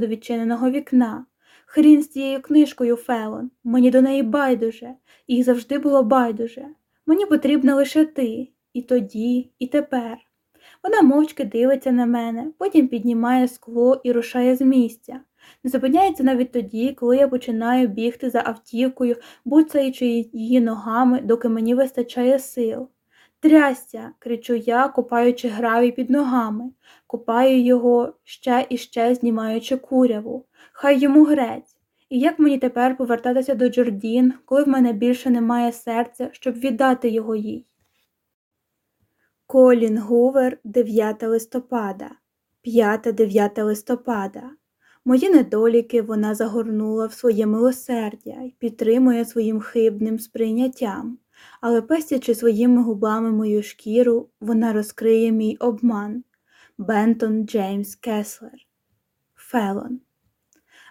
до відчиненого вікна. Хрін з цією книжкою, Фелон, мені до неї байдуже, їй завжди було байдуже. Мені потрібна лише ти, і тоді, і тепер. Вона мовчки дивиться на мене, потім піднімає скло і рушає з місця. Не зупиняється навіть тоді, коли я починаю бігти за автівкою, буцаючи її ногами, доки мені вистачає сил. Трясся, кричу я, копаючи гравій під ногами, копаю його ще і ще знімаючи куряву. Хай йому грець. І як мені тепер повертатися до Джордін, коли в мене більше немає серця, щоб віддати його їй? Колін Гувер, 9 листопада, 5-9 листопада. Мої недоліки вона загорнула в своє милосердя і підтримує своїм хибним сприйняттям, але пестячи своїми губами мою шкіру, вона розкриє мій обман. Бентон Джеймс Кеслер. Фелон.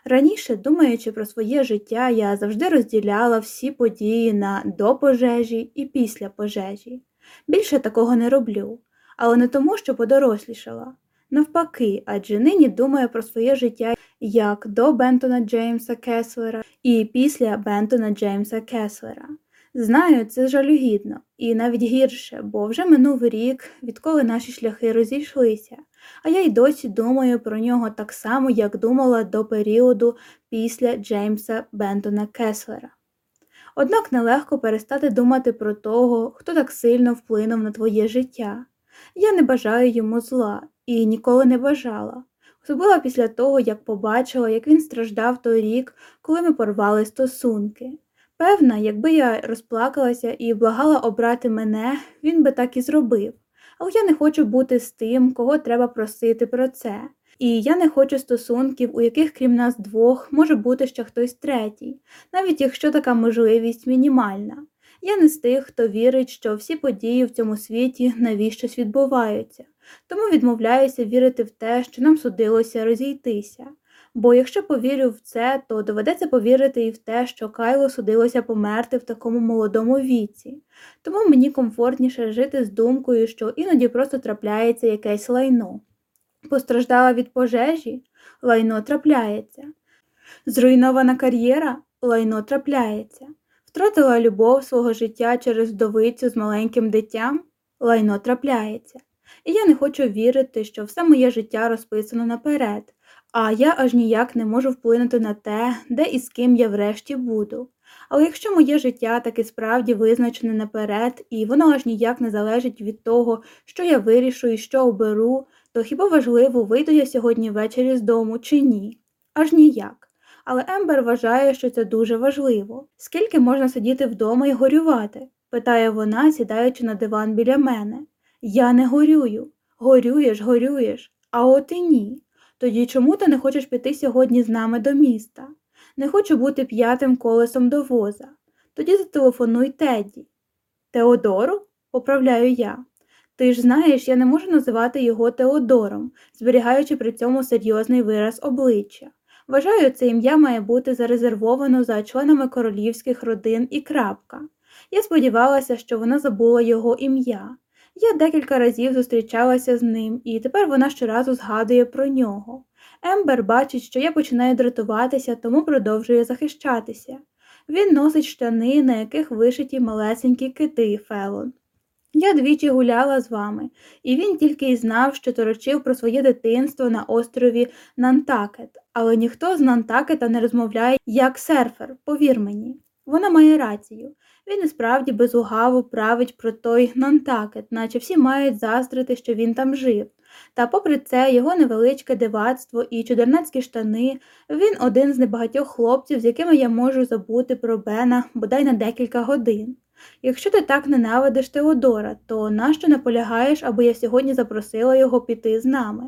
Раніше, думаючи про своє життя, я завжди розділяла всі події на до пожежі і після пожежі. Більше такого не роблю, але не тому, що подорослішала. Навпаки, адже нині думаю про своє життя як до Бентона Джеймса Кеслера і після Бентона Джеймса Кеслера. Знаю, це жалюгідно і навіть гірше, бо вже минув рік, відколи наші шляхи розійшлися, а я й досі думаю про нього так само, як думала до періоду після Джеймса Бентона Кеслера. Однак нелегко перестати думати про того, хто так сильно вплинув на твоє життя. Я не бажаю йому зла і ніколи не бажала, особливо після того, як побачила, як він страждав той рік, коли ми порвали стосунки. Певна, якби я розплакалася і благала обрати мене, він би так і зробив. Але я не хочу бути з тим, кого треба просити про це. І я не хочу стосунків, у яких крім нас двох може бути ще хтось третій, навіть якщо така можливість мінімальна. Я не з тих, хто вірить, що всі події в цьому світі навіщось відбуваються, тому відмовляюся вірити в те, що нам судилося розійтися. Бо якщо повірю в це, то доведеться повірити і в те, що Кайло судилося померти в такому молодому віці, тому мені комфортніше жити з думкою, що іноді просто трапляється якесь лайно. Постраждала від пожежі, лайно трапляється. Зруйнована кар'єра лайно трапляється. Втратила любов свого життя через вдовицю з маленьким дитям, лайно трапляється. І я не хочу вірити, що все моє життя розписано наперед, а я аж ніяк не можу вплинути на те, де і з ким я врешті буду. Але якщо моє життя таки справді визначене наперед, і воно аж ніяк не залежить від того, що я вирішу і що оберу, то хіба важливо, вийду я сьогодні ввечері з дому чи ні? Аж ніяк. Але Ембер вважає, що це дуже важливо. Скільки можна сидіти вдома і горювати? питає вона, сідаючи на диван біля мене. Я не горюю. Горюєш, горюєш, а от і ні. Тоді чому ти не хочеш піти сьогодні з нами до міста? Не хочу бути п'ятим колесом до воза. Тоді зателефонуй Тедді. Теодору? поправляю я. Ти ж знаєш, я не можу називати його Теодором, зберігаючи при цьому серйозний вираз обличчя. Вважаю, це ім'я має бути зарезервовано за членами королівських родин і крапка. Я сподівалася, що вона забула його ім'я. Я декілька разів зустрічалася з ним, і тепер вона щоразу згадує про нього. Ембер бачить, що я починаю дратуватися, тому продовжує захищатися. Він носить штани, на яких вишиті малесенькі кити Фелон. Я двічі гуляла з вами, і він тільки й знав, що торочив про своє дитинство на острові Нантакет, але ніхто з Нантакета не розмовляє як серфер, повір мені. Вона має рацію. Він і справді безугаво править про той Нантакет, наче всі мають заздрити, що він там жив. Та, попри це, його невеличке дивацтво і чудернацькі штани, він один з небагатьох хлопців, з якими я можу забути про Бена бодай на декілька годин. Якщо ти так ненавидиш Теодора, то нащо наполягаєш, аби я сьогодні запросила його піти з нами?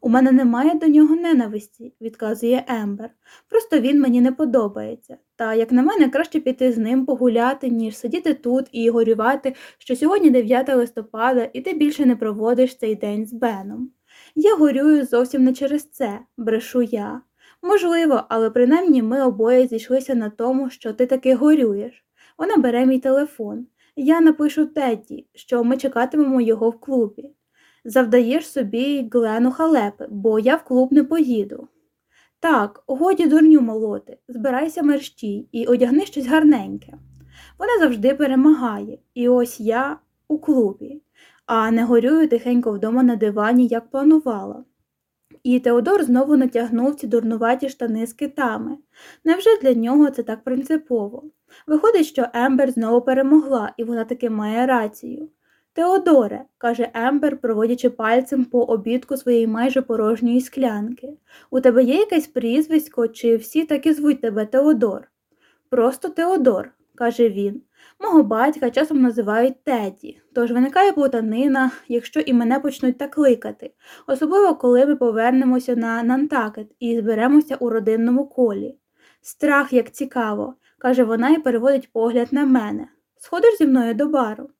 У мене немає до нього ненависті, відказує Ембер. Просто він мені не подобається. Та, як на мене, краще піти з ним погуляти, ніж сидіти тут і горювати, що сьогодні 9 листопада, і ти більше не проводиш цей день з Беном. Я горюю зовсім не через це, брешу я. Можливо, але принаймні ми обоє зійшлися на тому, що ти таки горюєш. Вона бере мій телефон. Я напишу Тедді, що ми чекатимемо його в клубі. Завдаєш собі Глену халепи, бо я в клуб не поїду. Так, годі дурню молоти, збирайся мерщій і одягни щось гарненьке. Вона завжди перемагає, і ось я у клубі, а не горюю тихенько вдома на дивані, як планувала. І Теодор знову натягнув ці дурнуваті штани з китами. Невже для нього це так принципово? Виходить, що Ембер знову перемогла, і вона таки має рацію. Теодоре, каже Ембер, проводячи пальцем по обідку своєї майже порожньої склянки, у тебе є якесь прізвисько, чи всі так і звуть тебе Теодор? Просто Теодор, каже він. Мого батька часом називають Теді, тож виникає плутанина, якщо і мене почнуть так кликати, особливо коли ми повернемося на Нантакет і зберемося у родинному колі. Страх, як цікаво, каже вона і переводить погляд на мене. Сходиш зі мною до бару.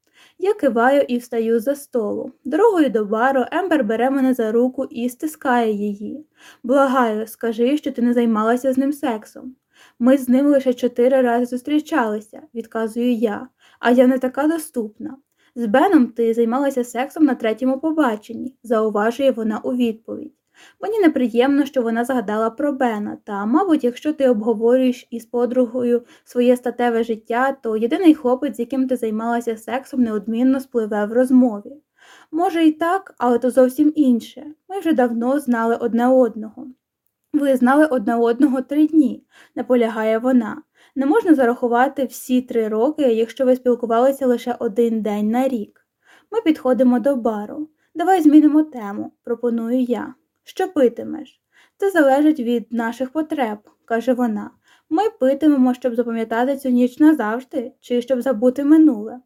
Я киваю і встаю за столу. Дорогою до бару Ембер бере мене за руку і стискає її. Благаю, скажи, що ти не займалася з ним сексом. Ми з ним лише чотири рази зустрічалися, відказую я, а я не така доступна. З Беном ти займалася сексом на третьому побаченні, зауважує вона у відповідь. Мені неприємно, що вона згадала про Бена, та, мабуть, якщо ти обговорюєш із подругою своє статеве життя, то єдиний хлопець, з яким ти займалася сексом, неодмінно спливе в розмові. Може, і так, але то зовсім інше. Ми вже давно знали одне одного. Ви знали одне одного три дні, наполягає вона. Не можна зарахувати всі три роки, якщо ви спілкувалися лише один день на рік. Ми підходимо до бару. Давай змінимо тему, пропоную я. Що питимеш? Це залежить від наших потреб, каже вона. Ми питимемо, щоб запам'ятати цю ніч назавжди, чи щоб забути минуле.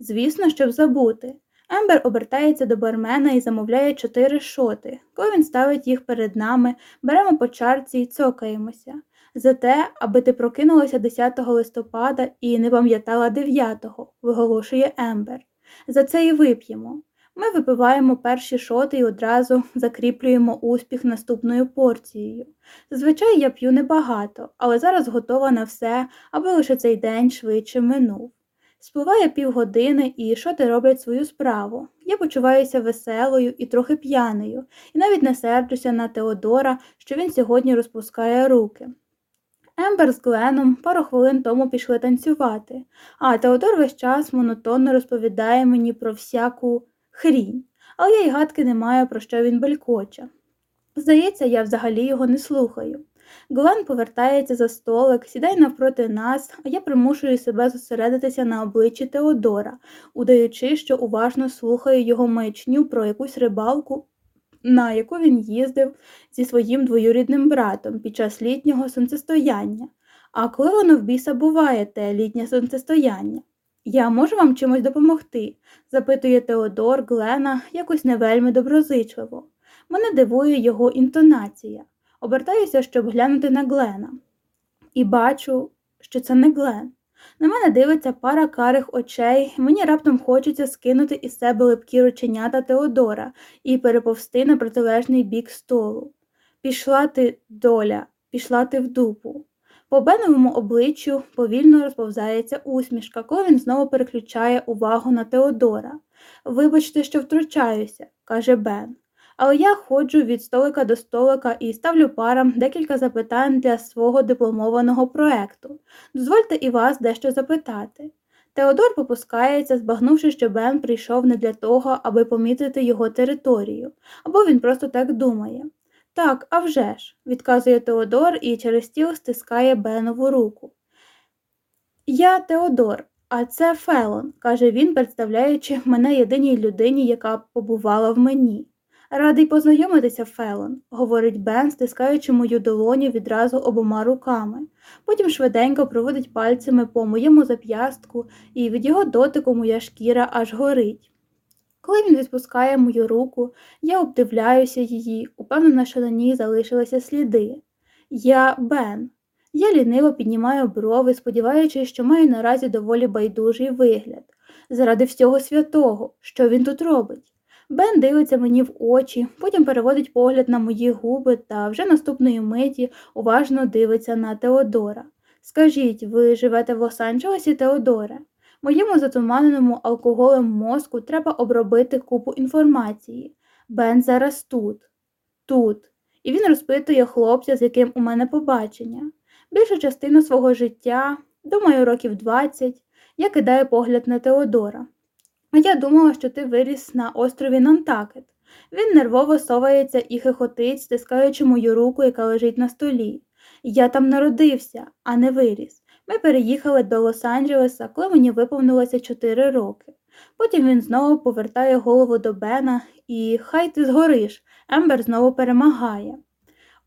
Звісно, щоб забути. Ембер обертається до бармена і замовляє чотири шоти. Коли він ставить їх перед нами, беремо по чарці і цокаємося. За те, аби ти прокинулася 10 листопада і не пам'ятала 9-го, виголошує Ембер. За це і вип'ємо. Ми випиваємо перші шоти і одразу закріплюємо успіх наступною порцією. Зазвичай я п'ю небагато, але зараз готова на все, аби лише цей день швидше минув. Спливає півгодини і шоти роблять свою справу. Я почуваюся веселою і трохи п'яною, і навіть не серджуся на Теодора, що він сьогодні розпускає руки. Ембер з Гленом пару хвилин тому пішли танцювати, а Теодор весь час монотонно розповідає мені про всяку хрінь, але я й гадки не маю, про що він белькоче. Здається, я взагалі його не слухаю. Глен повертається за столик, сідає навпроти нас, а я примушую себе зосередитися на обличчі Теодора, удаючи, що уважно слухаю його маячню про якусь рибалку, на яку він їздив зі своїм двоюрідним братом під час літнього сонцестояння. А коли воно в біса буває те літнє сонцестояння? Я можу вам чимось допомогти? запитує Теодор Глена якось не вельми доброзичливо. Мене дивує його інтонація. Обертаюся, щоб глянути на Глена. І бачу, що це не Глен. На мене дивиться пара карих очей, мені раптом хочеться скинути із себе липкі рученята Теодора і переповсти на протилежний бік столу. Пішла ти, доля, пішла ти в дупу. По беновому обличчю повільно розповзається усмішка, коли він знову переключає увагу на Теодора. Вибачте, що втручаюся, каже Бен. Але я ходжу від столика до столика і ставлю парам декілька запитань для свого дипломованого проекту. Дозвольте і вас дещо запитати. Теодор попускається, збагнувши, що Бен прийшов не для того, аби помітити його територію, або він просто так думає. Так, а вже ж», – відказує Теодор і через стіл стискає Бенову руку. Я Теодор, а це Фелон, каже він, представляючи мене єдиній людині, яка побувала в мені. Радий познайомитися, Фелон, говорить Бен, стискаючи мою долоню відразу обома руками. Потім швиденько проводить пальцями по моєму зап'ястку, і від його дотику моя шкіра аж горить. Коли він відпускає мою руку, я обдивляюся її, упевнена, що на ній залишилися сліди. Я Бен. Я ліниво піднімаю брови, сподіваючись, що маю наразі доволі байдужий вигляд. Заради всього святого, що він тут робить. Бен дивиться мені в очі, потім переводить погляд на мої губи та вже наступної миті уважно дивиться на Теодора. Скажіть, ви живете в Лос-Анджелесі, Теодоре? Моєму затуманеному алкоголем мозку треба обробити купу інформації. Бен зараз тут, тут. і він розпитує хлопця, з яким у мене побачення. Більшу частину свого життя, думаю, років 20, я кидаю погляд на Теодора. А я думала, що ти виріс на острові Нантакет. Він нервово совається і хихотить, стискаючи мою руку, яка лежить на столі. Я там народився, а не виріс. Ми переїхали до Лос-Анджелеса, коли мені виповнилося 4 роки. Потім він знову повертає голову до Бена і хай ти згориш, Ембер знову перемагає.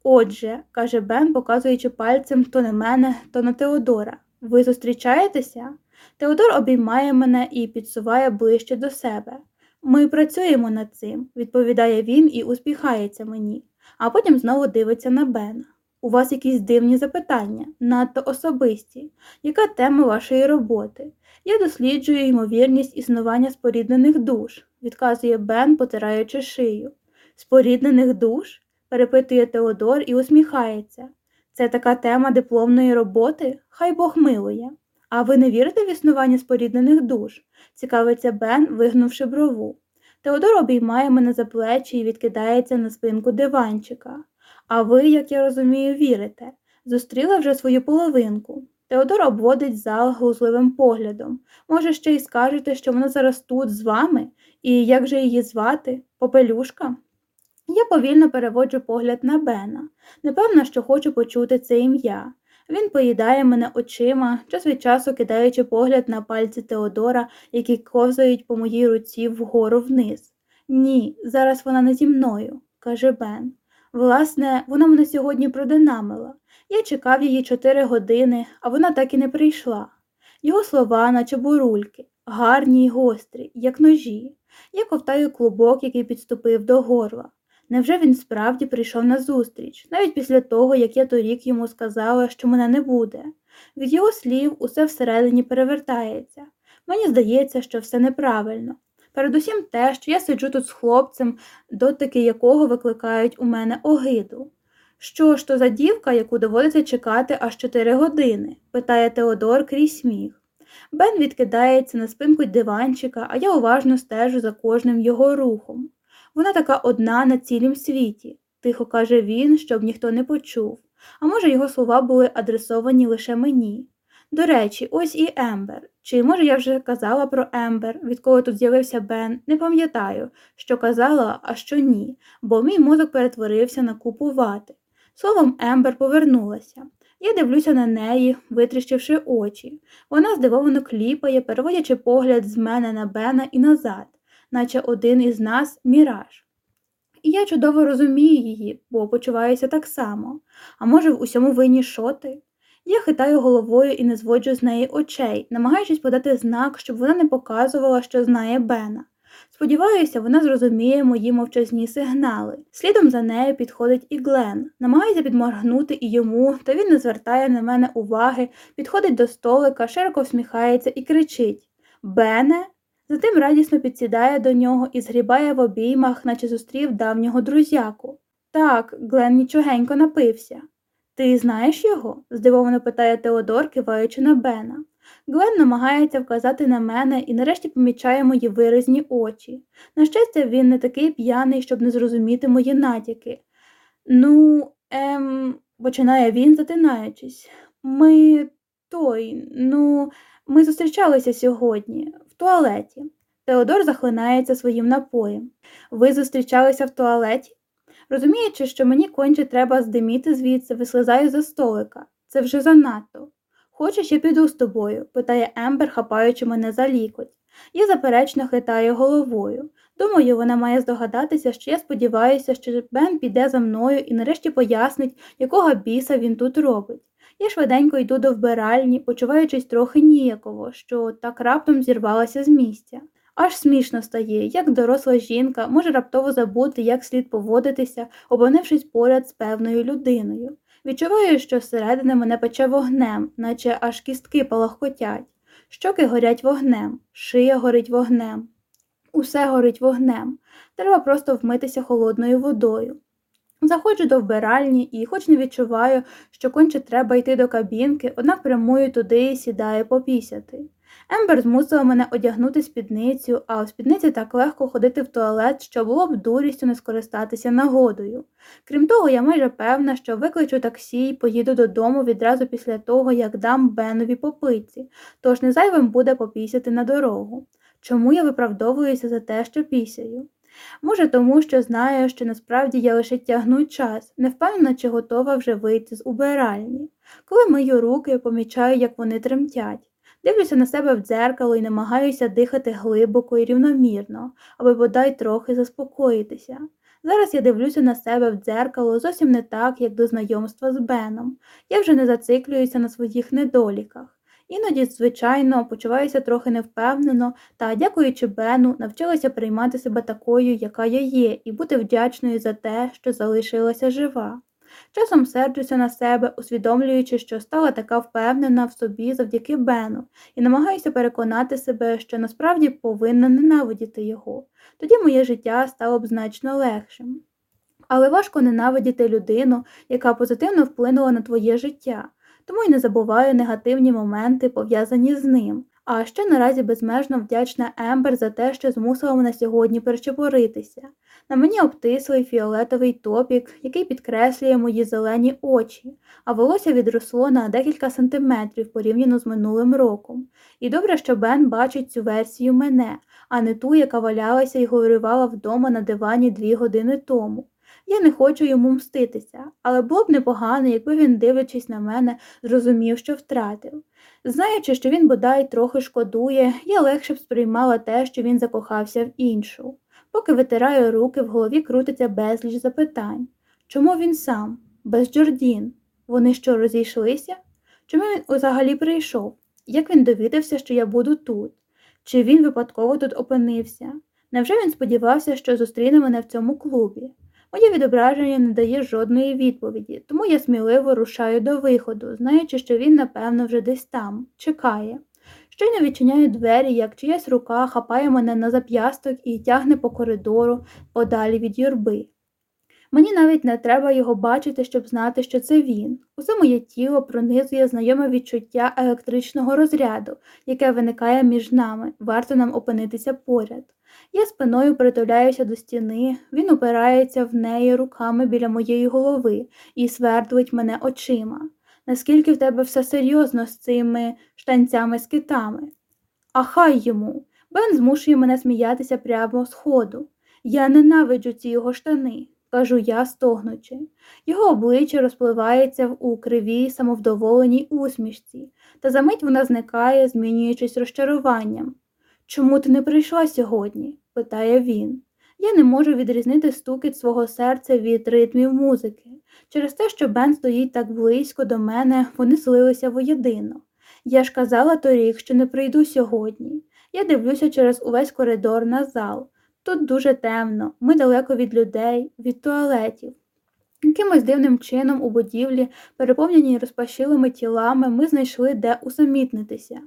Отже, каже Бен, показуючи пальцем то на мене, то на Теодора. Ви зустрічаєтеся? Теодор обіймає мене і підсуває ближче до себе. Ми працюємо над цим, відповідає він і усміхається мені, а потім знову дивиться на Бена. У вас якісь дивні запитання, надто особисті. Яка тема вашої роботи? Я досліджую ймовірність існування споріднених душ, відказує Бен, потираючи шию. Споріднених душ? перепитує Теодор і усміхається. Це така тема дипломної роботи? Хай Бог милує. А ви не вірите в існування споріднених душ? цікавиться Бен, вигнувши брову. Теодор обіймає мене за плечі і відкидається на спинку диванчика. А ви, як я розумію, вірите. Зустріла вже свою половинку. Теодор обводить зал глузливим поглядом. Може, ще й скажете, що вона зараз тут з вами, і як же її звати? Попелюшка? Я повільно переводжу погляд на Бена. Непевно, що хочу почути це ім'я. Він поїдає мене очима, час від часу кидаючи погляд на пальці Теодора, які ковзають по моїй руці вгору вниз. Ні, зараз вона не зі мною, каже Бен. Власне, вона мене сьогодні продинамила. Я чекав її чотири години, а вона так і не прийшла. Його слова, наче бурульки, гарні й гострі, як ножі. Я ковтаю клубок, який підступив до горла. Невже він справді прийшов на зустріч, навіть після того, як я торік йому сказала, що мене не буде? Від його слів усе всередині перевертається. Мені здається, що все неправильно. Передусім те, що я сиджу тут з хлопцем, дотики якого викликають у мене огиду. Що ж то за дівка, яку доводиться чекати аж чотири години? питає Теодор крізь сміх. Бен відкидається на спинку диванчика, а я уважно стежу за кожним його рухом. Вона така одна на цілім світі, тихо каже він, щоб ніхто не почув, а може, його слова були адресовані лише мені. До речі, ось і Ембер. Чи, може, я вже казала про Ембер, відколи тут з'явився Бен, не пам'ятаю, що казала, а що ні, бо мій мозок перетворився на купу вати. Словом, Ембер повернулася. Я дивлюся на неї, витріщивши очі. Вона здивовано кліпає, переводячи погляд з мене на Бена і назад, наче один із нас міраж. І я чудово розумію її, бо почуваюся так само. А може, в усьому винні шоти? Я хитаю головою і не зводжу з неї очей, намагаючись подати знак, щоб вона не показувала, що знає Бена. Сподіваюся, вона зрозуміє мої мовчазні сигнали. Слідом за нею підходить і Глен, намагається підморгнути і йому, та він не звертає на мене уваги, підходить до столика, широко всміхається і кричить Бене. Затим радісно підсідає до нього і згрібає в обіймах, наче зустрів давнього друзяку. Так, Глен нічогенько напився. Ти знаєш його? здивовано питає Теодор, киваючи на Бена. Глен намагається вказати на мене і нарешті помічає мої виразні очі. На щастя, він не такий п'яний, щоб не зрозуміти мої натяки. Ну, ем, починає він, затинаючись. Ми той, ну, ми зустрічалися сьогодні, в туалеті. Теодор захлинається своїм напоєм. Ви зустрічалися в туалеті? Розуміючи, що мені конче треба здиміти звідси, вислизаю за столика. Це вже занадто. Хочеш, я піду з тобою? питає Ембер, хапаючи мене за лікоть. Я заперечно хитаю головою. Думаю, вона має здогадатися, що я сподіваюся, що Бен піде за мною і нарешті пояснить, якого біса він тут робить. Я швиденько йду до вбиральні, почуваючись трохи ніяково, що так раптом зірвалася з місця. Аж смішно стає, як доросла жінка може раптово забути, як слід поводитися, опинившись поряд з певною людиною. Відчуваю, що зсередини мене пече вогнем, наче аж кістки палахкотять. Щоки горять вогнем, шия горить вогнем. Усе горить вогнем. Треба просто вмитися холодною водою. Заходжу до вбиральні і, хоч не відчуваю, що конче треба йти до кабінки, однак прямую туди і сідаю попісяти. Ембер змусила мене одягнути спідницю, а у спідниці так легко ходити в туалет, що було б дурістю не скористатися нагодою. Крім того, я майже певна, що викличу таксі і поїду додому відразу після того, як дам Бенові попиці, тож не зайвим буде попісяти на дорогу. Чому я виправдовуюся за те, що пісяю? Може, тому що знаю, що насправді я лише тягну час, не впевнена, чи готова вже вийти з убиральні. Коли мию руки, помічаю, як вони тремтять. Дивлюся на себе в дзеркало і намагаюся дихати глибоко і рівномірно, аби бодай трохи заспокоїтися. Зараз я дивлюся на себе в дзеркало зовсім не так, як до знайомства з Беном. Я вже не зациклююся на своїх недоліках. Іноді, звичайно, почуваюся трохи невпевнено та, дякуючи Бену, навчилася приймати себе такою, яка я є, і бути вдячною за те, що залишилася жива. Часом серджуся на себе, усвідомлюючи, що стала така впевнена в собі завдяки Бену, і намагаюся переконати себе, що насправді повинна ненавидіти його. Тоді моє життя стало б значно легшим. Але важко ненавидіти людину, яка позитивно вплинула на твоє життя, тому й не забуваю негативні моменти, пов'язані з ним. А ще наразі безмежно вдячна Ембер за те, що змусила мене сьогодні перечепоритися. На мені обтислий фіолетовий топік, який підкреслює мої зелені очі, а волосся відросло на декілька сантиметрів порівняно з минулим роком. І добре, що Бен бачить цю версію мене, а не ту, яка валялася і горювала вдома на дивані дві години тому. Я не хочу йому мститися, але було б непогано, якби він, дивлячись на мене, зрозумів, що втратив. Знаючи, що він бодай трохи шкодує, я легше б сприймала те, що він закохався в іншу. Поки витираю руки, в голові крутиться безліч запитань. Чому він сам? Без Джордін? Вони що, розійшлися? Чому він взагалі прийшов? Як він довідався, що я буду тут? Чи він випадково тут опинився? Невже він сподівався, що зустріне мене в цьому клубі? Моє відображення не дає жодної відповіді, тому я сміливо рушаю до виходу, знаючи, що він, напевно, вже десь там, чекає. Щойно відчиняю двері, як чиясь рука хапає мене на зап'ясток і тягне по коридору подалі від юрби. Мені навіть не треба його бачити, щоб знати, що це він. Усе моє тіло пронизує знайоме відчуття електричного розряду, яке виникає між нами, варто нам опинитися поряд. Я спиною притуляюся до стіни, він упирається в неї руками біля моєї голови і свердлить мене очима. Наскільки в тебе все серйозно з цими штанцями з китами? А хай йому. Бен змушує мене сміятися прямо з ходу. Я ненавиджу ці його штани, кажу я, стогнучи. Його обличчя розпливається у кривій, самовдоволеній усмішці, та за мить вона зникає, змінюючись розчаруванням. Чому ти не прийшла сьогодні? питає він. Я не можу відрізнити стукіт свого серця від ритмів музики. Через те, що Бен стоїть так близько до мене, вони слилися воєдино. Я ж казала торік, що не прийду сьогодні. Я дивлюся через увесь коридор на зал. Тут дуже темно, ми далеко від людей, від туалетів. Якимось дивним чином у будівлі, переповненій розпашилими тілами, ми знайшли де усамітнитися.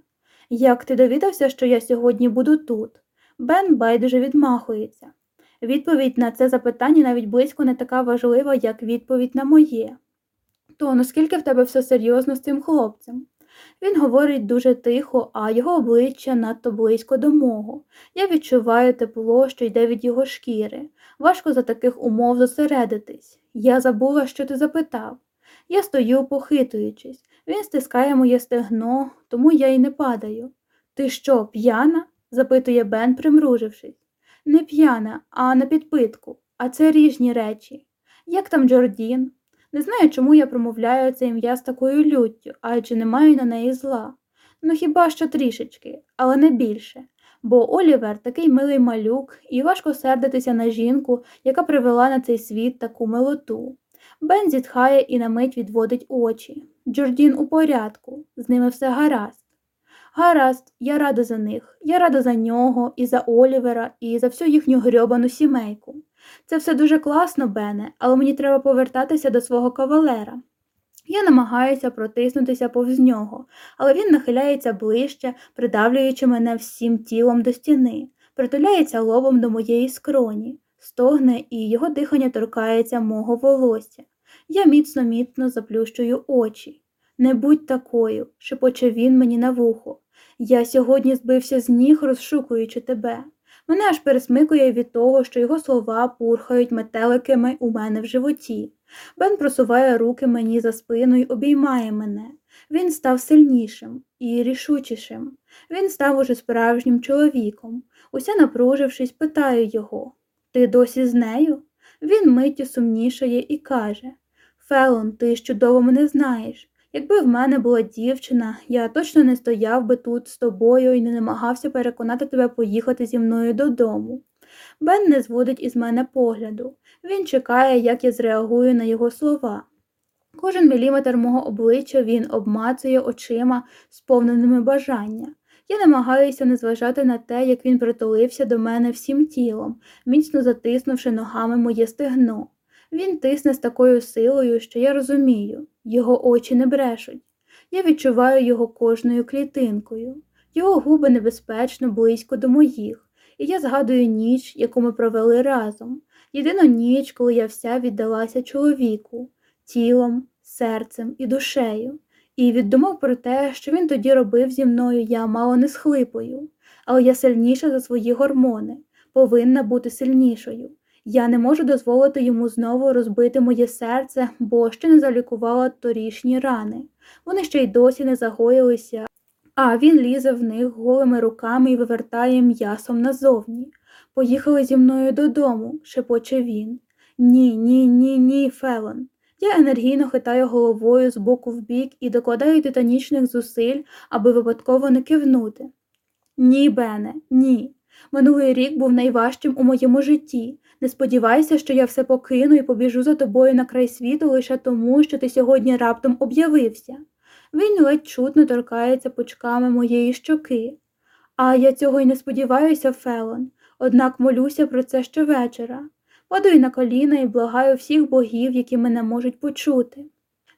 Як ти довідався, що я сьогодні буду тут? Бен байдуже відмахується. Відповідь на це запитання навіть близько не така важлива, як відповідь на моє. То наскільки в тебе все серйозно з цим хлопцем? Він говорить дуже тихо, а його обличчя надто близько до мого. Я відчуваю тепло, що йде від його шкіри. Важко за таких умов зосередитись. Я забула, що ти запитав. Я стою, похитуючись. Він стискає моє стегно, тому я й не падаю. Ти що, п'яна? запитує Бен, примружившись. Не п'яна, а на підпитку, а це ріжні речі. Як там Джордін? Не знаю, чому я промовляю це ім'я з такою люттю, адже не маю на неї зла. Ну хіба що трішечки, але не більше. Бо Олівер такий милий малюк, і важко сердитися на жінку, яка привела на цей світ таку милоту. Бен зітхає і на мить відводить очі. Джордін у порядку, з ними все гаразд. Гаразд, я рада за них, я рада за нього, і за Олівера, і за всю їхню грьобану сімейку. Це все дуже класно, Бене, але мені треба повертатися до свого кавалера. Я намагаюся протиснутися повз нього, але він нахиляється ближче, придавлюючи мене всім тілом до стіни, притуляється лобом до моєї скроні, стогне, і його дихання торкається мого волосся. Я міцно міцно заплющую очі. Не будь такою, шепоче він мені на вухо. Я сьогодні збився з ніг, розшукуючи тебе. Мене аж пересмикує від того, що його слова пурхають метеликами у мене в животі. Бен просуває руки мені за спину й обіймає мене. Він став сильнішим і рішучішим. Він став уже справжнім чоловіком. Уся напружившись, питаю його Ти досі з нею? Він миттю сумнішає і каже Фелон, ти чудово мене знаєш. Якби в мене була дівчина, я точно не стояв би тут з тобою і не намагався переконати тебе поїхати зі мною додому. Бен не зводить із мене погляду. Він чекає, як я зреагую на його слова. Кожен міліметр мого обличчя він обмацує очима, сповненими бажання. Я намагаюся не зважати на те, як він притулився до мене всім тілом, міцно затиснувши ногами моє стегно. Він тисне з такою силою, що я розумію, його очі не брешуть. Я відчуваю його кожною клітинкою. Його губи небезпечно близько до моїх, і я згадую ніч, яку ми провели разом. Єдину ніч, коли я вся віддалася чоловіку, тілом, серцем і душею. І від думок про те, що він тоді робив зі мною, я мало не схлипую, але я сильніша за свої гормони, повинна бути сильнішою. Я не можу дозволити йому знову розбити моє серце, бо ще не залікувала торішні рани. Вони ще й досі не загоїлися, а він лізе в них голими руками і вивертає м'ясом назовні. Поїхали зі мною додому, шепоче він. Ні, ні, ні, ні, Фелон. Я енергійно хитаю головою з боку в бік і докладаю титанічних зусиль, аби випадково не кивнути. Ні, Бене, ні. Минулий рік був найважчим у моєму житті. Не сподівайся, що я все покину і побіжу за тобою на край світу лише тому, що ти сьогодні раптом об'явився. Він ледь чутно торкається пучками моєї щоки. А я цього й не сподіваюся, Фелон, однак молюся про це щовечора. Падаю на коліна і благаю всіх богів, які мене можуть почути.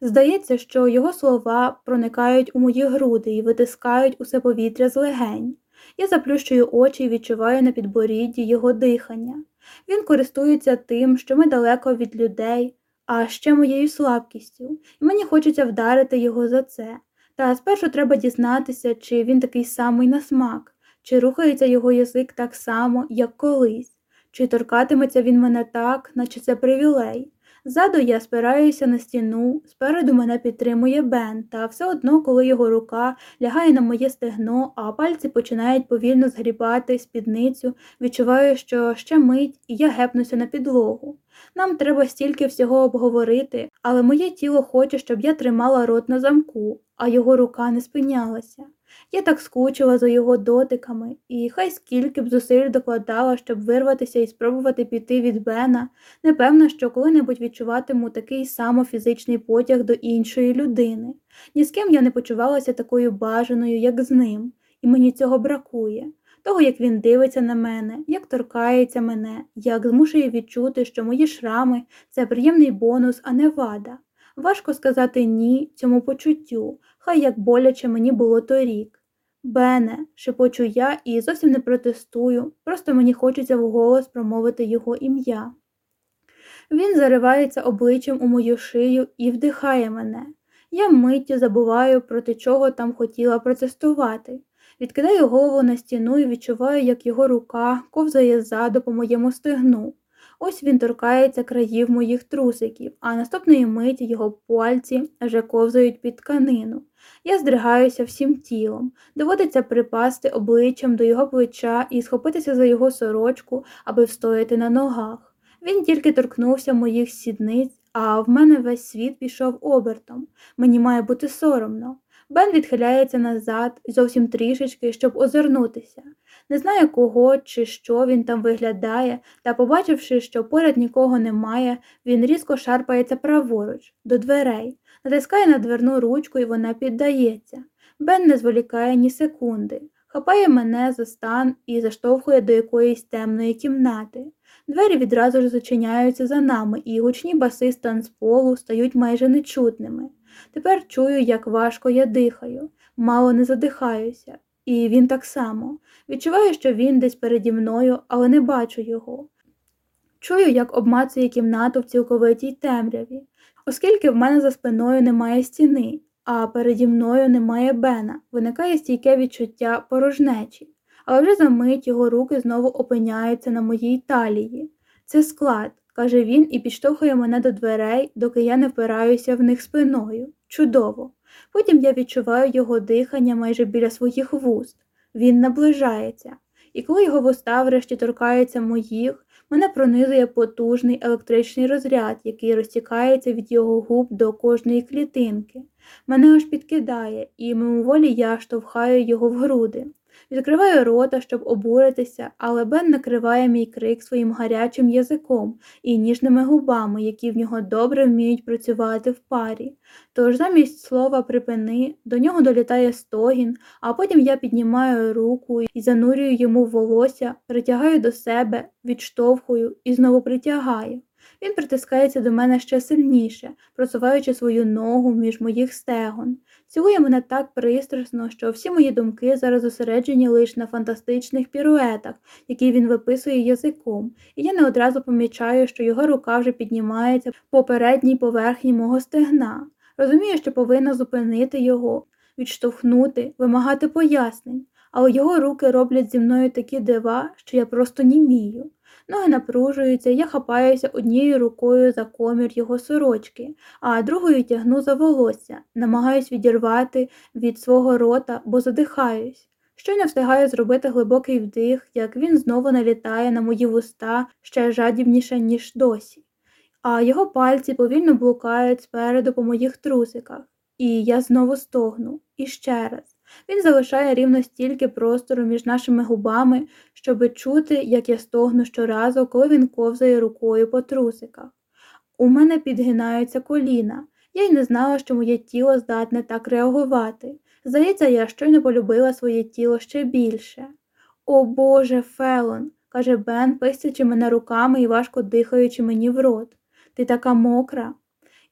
Здається, що його слова проникають у мої груди і витискають усе повітря з легень. Я заплющую очі і відчуваю на підборідді його дихання. Він користується тим, що ми далеко від людей, а ще моєю слабкістю, і мені хочеться вдарити його за це. Та спершу треба дізнатися, чи він такий самий на смак, чи рухається його язик так само, як колись, чи торкатиметься він мене так, наче це привілей. Ззаду я спираюся на стіну, спереду мене підтримує Бен, та все одно, коли його рука лягає на моє стегно, а пальці починають повільно згрібати спідницю, відчуваю, що ще мить, і я гепнуся на підлогу. Нам треба стільки всього обговорити, але моє тіло хоче, щоб я тримала рот на замку, а його рука не спинялася. Я так скучила за його дотиками, і хай скільки б зусиль докладала, щоб вирватися і спробувати піти від Бена, непевна, що коли-небудь відчуватиму такий само фізичний потяг до іншої людини. Ні з ким я не почувалася такою бажаною, як з ним, і мені цього бракує. Того, як він дивиться на мене, як торкається мене, як змушує відчути, що мої шрами це приємний бонус, а не вада. Важко сказати ні цьому почуттю, хай як боляче мені було торік. Бене, шепочу я і зовсім не протестую, просто мені хочеться вголос промовити його ім'я. Він заривається обличчям у мою шию і вдихає мене. Я миттю забуваю, проти чого там хотіла протестувати. Відкидаю голову на стіну і відчуваю, як його рука ковзає ззаду по моєму стегну. Ось він торкається країв моїх трусиків, а наступної миті його пальці вже ковзають під тканину. Я здригаюся всім тілом, доводиться припасти обличчям до його плеча і схопитися за його сорочку, аби встояти на ногах. Він тільки торкнувся моїх сідниць, а в мене весь світ пішов обертом. Мені має бути соромно. Бен відхиляється назад зовсім трішечки, щоб озирнутися. Не знаю, кого чи що він там виглядає, та, побачивши, що поряд нікого немає, він різко шарпається праворуч, до дверей, натискає на дверну ручку і вона піддається. Бен не зволікає ні секунди, хапає мене за стан і заштовхує до якоїсь темної кімнати. Двері відразу ж зачиняються за нами, і гучні баси танцполу стають майже нечутними. Тепер чую, як важко я дихаю, мало не задихаюся, і він так само. Відчуваю, що він десь переді мною, але не бачу його. Чую, як обмацує кімнату в цілковитій темряві, оскільки в мене за спиною немає стіни, а переді мною немає Бена, виникає стійке відчуття порожнечі, але вже за мить його руки знову опиняються на моїй талії. Це склад, каже він і підштовхує мене до дверей, доки я не впираюся в них спиною. Чудово. Потім я відчуваю його дихання майже біля своїх вуст. Він наближається, і коли його вуста врешті торкаються моїх, мене пронизує потужний електричний розряд, який розтікається від його губ до кожної клітинки. Мене аж підкидає, і мимоволі я штовхаю його в груди. Відкриваю рота, щоб обуритися, але Бен накриває мій крик своїм гарячим язиком і ніжними губами, які в нього добре вміють працювати в парі. Тож замість слова припини до нього долітає стогін, а потім я піднімаю руку і занурюю йому в волосся, притягаю до себе, відштовхую і знову притягаю. Він притискається до мене ще сильніше, просуваючи свою ногу між моїх стегон. Цілує мене так пристрасно, що всі мої думки зараз зосереджені лише на фантастичних піруетах, які він виписує язиком, і я не одразу помічаю, що його рука вже піднімається по передній поверхні мого стегна. Розумію, що повинна зупинити його, відштовхнути, вимагати пояснень, але його руки роблять зі мною такі дива, що я просто німію. Ноги напружуються, я хапаюся однією рукою за комір його сорочки, а другою тягну за волосся, намагаюсь відірвати від свого рота, бо задихаюсь. Щойно встигаю зробити глибокий вдих, як він знову налітає на мої вуста ще жадібніше, ніж досі, а його пальці повільно блукають спереду по моїх трусиках, і я знову стогну, і ще раз. Він залишає рівно стільки простору між нашими губами, щоби чути, як я стогну щоразу, коли він ковзає рукою по трусиках. У мене підгинаються коліна. Я й не знала, що моє тіло здатне так реагувати. Здається, я щойно полюбила своє тіло ще більше. О Боже, Фелон, каже Бен, пистячи мене руками і важко дихаючи мені в рот. Ти така мокра.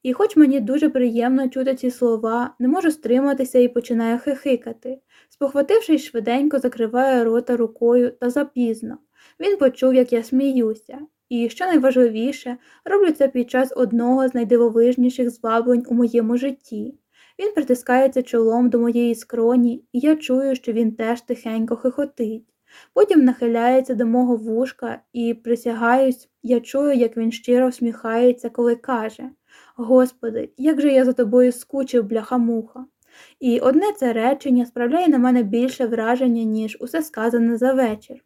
І хоч мені дуже приємно чути ці слова, не можу стриматися і починаю хихикати. Спохватившись, швиденько закриваю рота рукою та запізно. Він почув, як я сміюся, і, що найважливіше, роблю це під час одного з найдивовижніших зваблень у моєму житті. Він притискається чолом до моєї скроні, і я чую, що він теж тихенько хихотить. Потім нахиляється до мого вушка і присягаюсь, я чую, як він щиро всміхається, коли каже Господи, як же я за тобою скучив, бляха-муха. І одне це речення справляє на мене більше враження, ніж усе сказане за вечір.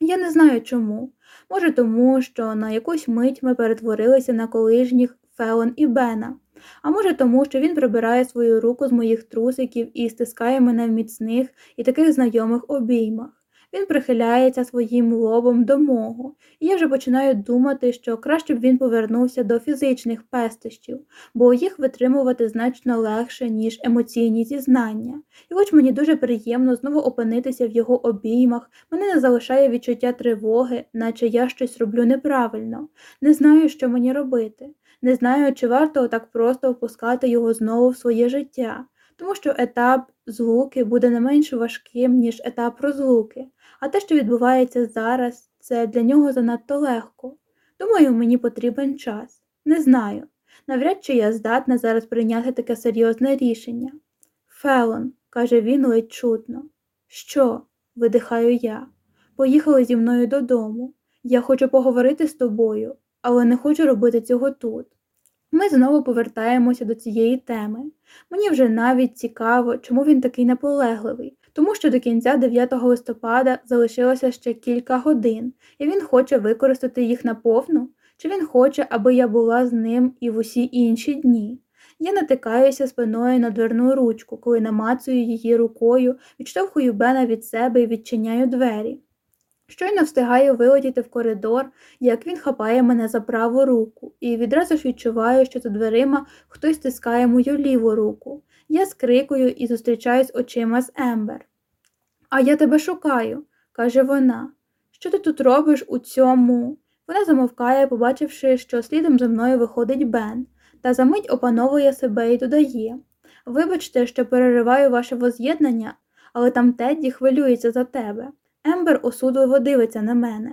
Я не знаю чому. Може, тому, що на якусь мить ми перетворилися на колишніх Фелон і Бена, а може тому, що він прибирає свою руку з моїх трусиків і стискає мене в міцних і таких знайомих обіймах. Він прихиляється своїм лобом до мого, і я вже починаю думати, що краще б він повернувся до фізичних пестощів, бо їх витримувати значно легше, ніж емоційні зізнання. І хоч мені дуже приємно знову опинитися в його обіймах, мене не залишає відчуття тривоги, наче я щось роблю неправильно, не знаю, що мені робити, не знаю, чи варто так просто впускати його знову в своє життя. Тому що етап злуки буде не менш важким, ніж етап розлуки, а те, що відбувається зараз, це для нього занадто легко. Думаю, мені потрібен час. Не знаю. Навряд чи я здатна зараз прийняти таке серйозне рішення. Фелон, каже він ледь чутно. Що? видихаю я. Поїхали зі мною додому. Я хочу поговорити з тобою, але не хочу робити цього тут. Ми знову повертаємося до цієї теми. Мені вже навіть цікаво, чому він такий наполегливий, тому що до кінця 9 листопада залишилося ще кілька годин, і він хоче використати їх наповну, чи він хоче, аби я була з ним і в усі інші дні. Я натикаюся спиною на дверну ручку, коли намацую її рукою, відштовхую Бена від себе і відчиняю двері. Щойно встигаю вилетіти в коридор, як він хапає мене за праву руку, і відразу ж відчуваю, що за дверима хтось стискає мою ліву руку. Я скрикую і зустрічаюсь очима з Ембер. А я тебе шукаю, каже вона. Що ти тут робиш у цьому? Вона замовкає, побачивши, що слідом за мною виходить Бен, та за мить опановує себе і додає Вибачте, що перериваю ваше воз'єднання, але там Тедді хвилюється за тебе. Ембер осудливо дивиться на мене.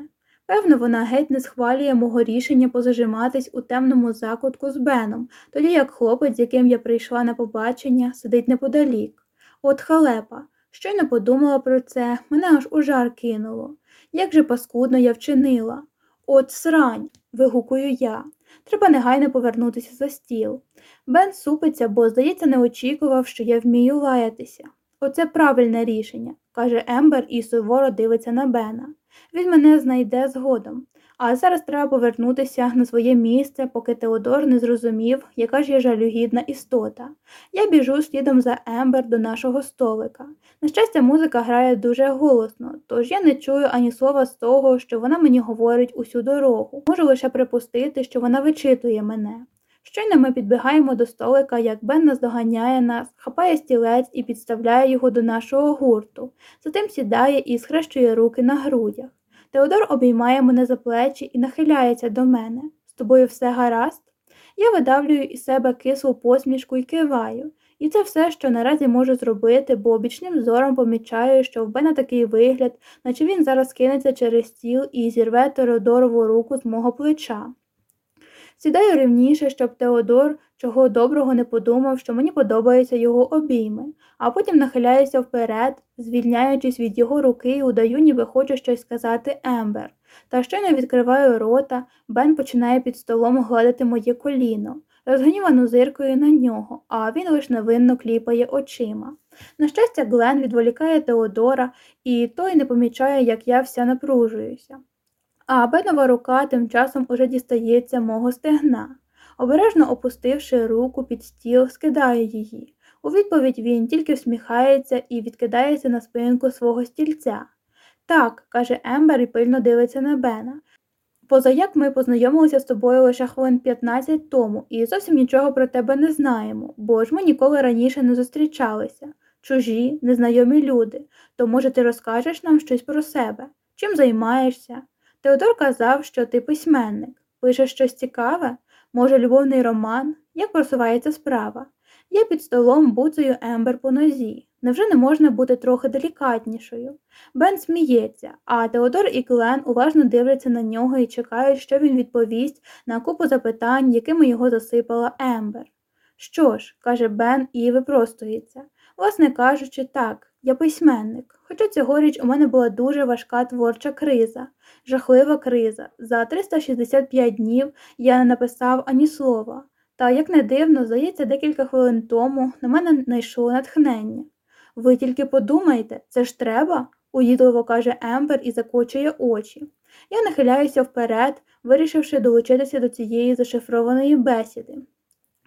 Певно, вона геть не схвалює мого рішення позажиматись у темному закутку з Беном, тоді як хлопець, з яким я прийшла на побачення, сидить неподалік. От халепа. Щойно подумала про це, мене аж у жар кинуло. Як же паскудно я вчинила. От срань. вигукую я. Треба негайно повернутися за стіл. Бен супиться, бо, здається, не очікував, що я вмію лаятися. Оце правильне рішення, каже Ембер і суворо дивиться на Бена. Він мене знайде згодом. А зараз треба повернутися на своє місце, поки Теодор не зрозумів, яка ж я жалюгідна істота. Я біжу слідом за Ембер до нашого столика. На щастя, музика грає дуже голосно, тож я не чую ані слова з того, що вона мені говорить усю дорогу. Можу лише припустити, що вона вичитує мене. Щойно ми підбігаємо до столика, як Бен наздоганяє нас, хапає стілець і підставляє його до нашого гурту, затим сідає і схрещує руки на грудях. Теодор обіймає мене за плечі і нахиляється до мене. З тобою все гаразд? Я видавлюю із себе кислу посмішку і киваю. І це все, що наразі можу зробити, бо бічним зором помічаю, що в Бена такий вигляд, наче він зараз кинеться через стіл і зірве Теодорову руку з мого плеча. Сідаю рівніше, щоб Теодор чого доброго не подумав, що мені подобаються його обійми, а потім нахиляюся вперед, звільняючись від його руки і удаю, ніби хочу щось сказати Ембер. Та щойно відкриваю рота, Бен починає під столом гладити моє коліно, розгнівано зиркою на нього, а він лиш невинно кліпає очима. На щастя, Глен відволікає Теодора, і той не помічає, як я вся напружуюся. А Бенова рука тим часом уже дістається мого стегна. Обережно опустивши руку під стіл, скидає її. У відповідь він тільки всміхається і відкидається на спинку свого стільця. Так, каже Ембер і пильно дивиться на Бена. Позаяк ми познайомилися з тобою лише хвилин 15 тому і зовсім нічого про тебе не знаємо, бо ж ми ніколи раніше не зустрічалися. Чужі, незнайомі люди. То, може, ти розкажеш нам щось про себе? Чим займаєшся? Теодор казав, що ти письменник. Пишеш щось цікаве? Може, любовний роман? Як просувається справа? Я під столом буцею Ембер по нозі. Невже не можна бути трохи делікатнішою? Бен сміється, а Теодор і Клен уважно дивляться на нього і чекають, що він відповість на купу запитань, якими його засипала Ембер. Що ж, каже Бен і випростується. Власне кажучи, так, я письменник. Хоча цьогоріч у мене була дуже важка творча криза, жахлива криза. За 365 днів я не написав ані слова. Та, як не дивно, здається, декілька хвилин тому на мене знайшло натхнення. Ви тільки подумайте, це ж треба, уїдливо каже Ембер і закочує очі. Я нахиляюся вперед, вирішивши долучитися до цієї зашифрованої бесіди.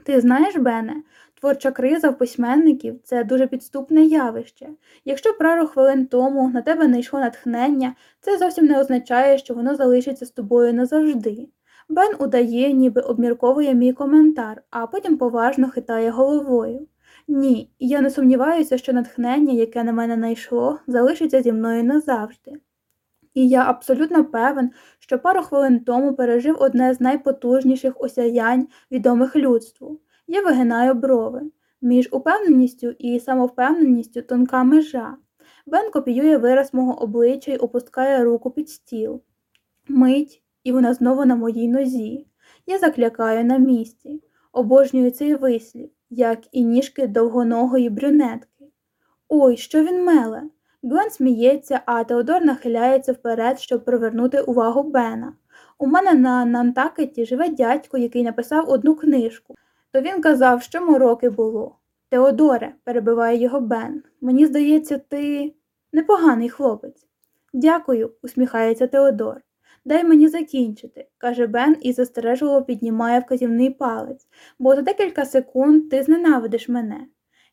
Ти знаєш, Бене, творча криза в письменників це дуже підступне явище. Якщо пару хвилин тому на тебе не йшло натхнення, це зовсім не означає, що воно залишиться з тобою назавжди. Бен удає, ніби обмірковує мій коментар, а потім поважно хитає головою. Ні, я не сумніваюся, що натхнення, яке на мене найшло, залишиться зі мною назавжди. І я абсолютно певен, що пару хвилин тому пережив одне з найпотужніших осяянь відомих людству. Я вигинаю брови. Між упевненістю і самовпевненістю тонка межа. Бен копіює вираз мого обличчя і опускає руку під стіл. Мить, і вона знову на моїй нозі. Я заклякаю на місці, обожнюю цей вислів, як і ніжки довгоногої брюнетки. Ой, що він меле! Глен сміється, а Теодор нахиляється вперед, щоб привернути увагу Бена. У мене на Нантакеті живе дядько, який написав одну книжку. То він казав, що йому роки було. Теодоре, перебиває його Бен, мені здається, ти непоганий хлопець. Дякую, усміхається Теодор. Дай мені закінчити, каже Бен і застережливо піднімає вказівний палець, бо за декілька секунд ти зненавидиш мене.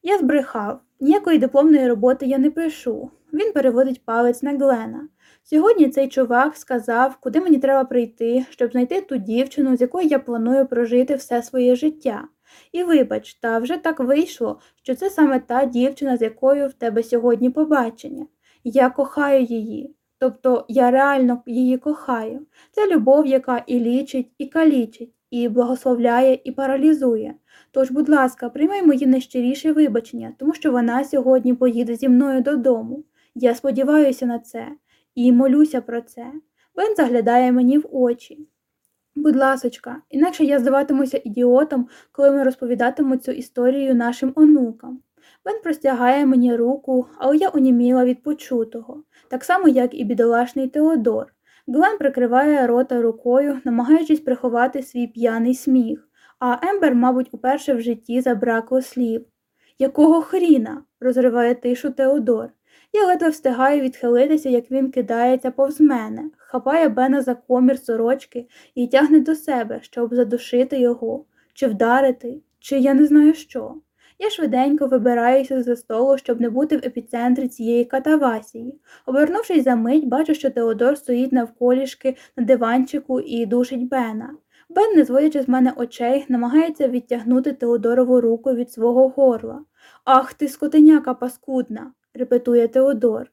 Я збрехав, ніякої дипломної роботи я не пишу. Він переводить палець на Глена. Сьогодні цей чувак сказав, куди мені треба прийти, щоб знайти ту дівчину, з якою я планую прожити все своє життя. І вибач, та вже так вийшло, що це саме та дівчина, з якою в тебе сьогодні побачення. Я кохаю її. Тобто я реально її кохаю. Це любов, яка і лічить, і калічить, і благословляє, і паралізує. Тож, будь ласка, приймай мої найщиріші вибачення, тому що вона сьогодні поїде зі мною додому. Я сподіваюся на це і молюся про це. Бен заглядає мені в очі. Будь ласочка, інакше я здаватимуся ідіотом, коли ми розповідатимемо цю історію нашим онукам. Бен простягає мені руку, але я оніміла від почутого, так само, як і бідолашний Теодор. Глен прикриває рота рукою, намагаючись приховати свій п'яний сміх, а Ембер, мабуть, уперше в житті забракло слів. Якого хріна? розриває тишу Теодор. Я ледве встигаю відхилитися, як він кидається повз мене, хапає Бена за комір сорочки і тягне до себе, щоб задушити його, чи вдарити, чи я не знаю що. Я швиденько вибираюся за столу, щоб не бути в епіцентрі цієї катавасії. Обернувшись за мить, бачу, що Теодор стоїть навколішки на диванчику і душить Бена. Бен, не зводячи з мене очей, намагається відтягнути Теодорову руку від свого горла. Ах ти, скотеняка паскудна, репетує Теодор.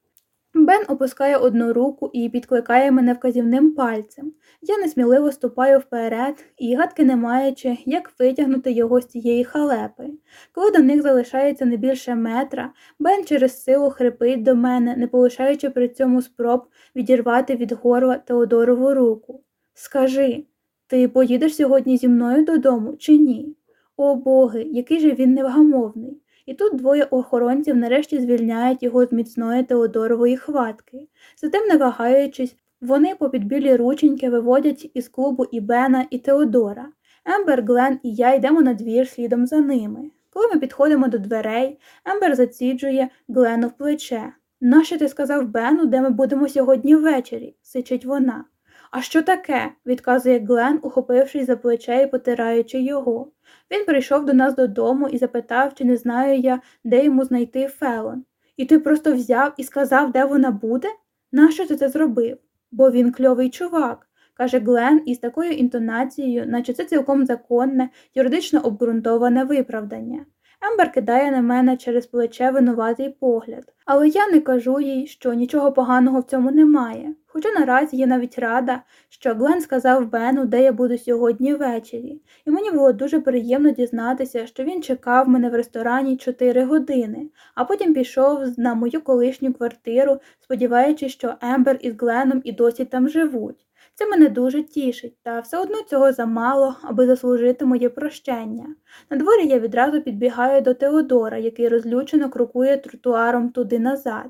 Бен опускає одну руку і підкликає мене вказівним пальцем. Я несміливо ступаю вперед і гадки не маючи, як витягнути його з цієї халепи. Коли до них залишається не більше метра, Бен через силу хрипить до мене, не полишаючи при цьому спроб відірвати від горла Теодорову руку. Скажи, ти поїдеш сьогодні зі мною додому чи ні? О боги, який же він невгамовний. І тут двоє охоронців нарешті звільняють його з міцної Теодорової хватки. Затим, не вагаючись, вони попід білі рученьки виводять із клубу і Бена, і Теодора. Ембер, Глен і я йдемо на двір слідом за ними. Коли ми підходимо до дверей, Ембер заціджує Глену в плече. Нащо ти сказав Бену, де ми будемо сьогодні ввечері? сичить вона. А що таке? відказує Глен, ухопившись за плече і потираючи його. Він прийшов до нас додому і запитав, чи не знаю я, де йому знайти Фелон. І ти просто взяв і сказав, де вона буде? Нащо ти це зробив? Бо він кльовий чувак, каже Глен із такою інтонацією, наче це цілком законне, юридично обґрунтоване виправдання. Ембер кидає на мене через плече винуватий погляд, але я не кажу їй, що нічого поганого в цьому немає. Хоча наразі я навіть рада, що Глен сказав Бену, де я буду сьогодні ввечері, і мені було дуже приємно дізнатися, що він чекав мене в ресторані 4 години, а потім пішов на мою колишню квартиру, сподіваючись, що Ембер із Гленом і досі там живуть. Це мене дуже тішить, та все одно цього замало, аби заслужити моє прощення. На дворі я відразу підбігаю до Теодора, який розлючено крокує тротуаром туди назад.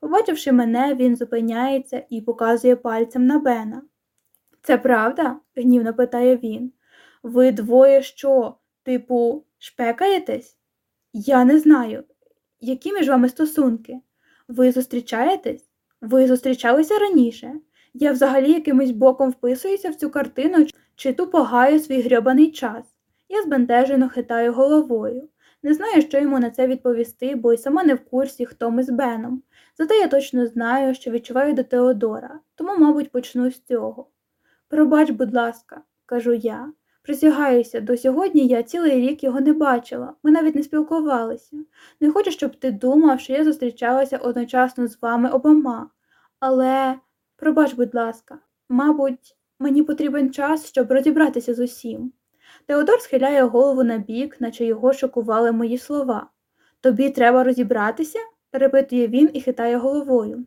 Побачивши мене, він зупиняється і показує пальцем на Бена. Це правда? гнівно питає він. Ви двоє що, типу, шпекаєтесь? Я не знаю. Які між вами стосунки? Ви зустрічаєтесь? Ви зустрічалися раніше? Я взагалі якимось боком вписуюся в цю картину чи тупо гаю свій грьобаний час. Я збентежено хитаю головою. Не знаю, що йому на це відповісти, бо й сама не в курсі, хто ми з Беном. Зате я точно знаю, що відчуваю до Теодора, тому, мабуть, почну з цього. Пробач, будь ласка, кажу я. Присягаюся, до сьогодні я цілий рік його не бачила, ми навіть не спілкувалися. Не хочу, щоб ти думав, що я зустрічалася одночасно з вами обома. Але, пробач, будь ласка, мабуть, мені потрібен час, щоб розібратися з усім. Теодор схиляє голову на бік, наче його шокували мої слова. Тобі треба розібратися? репетує він і хитає головою.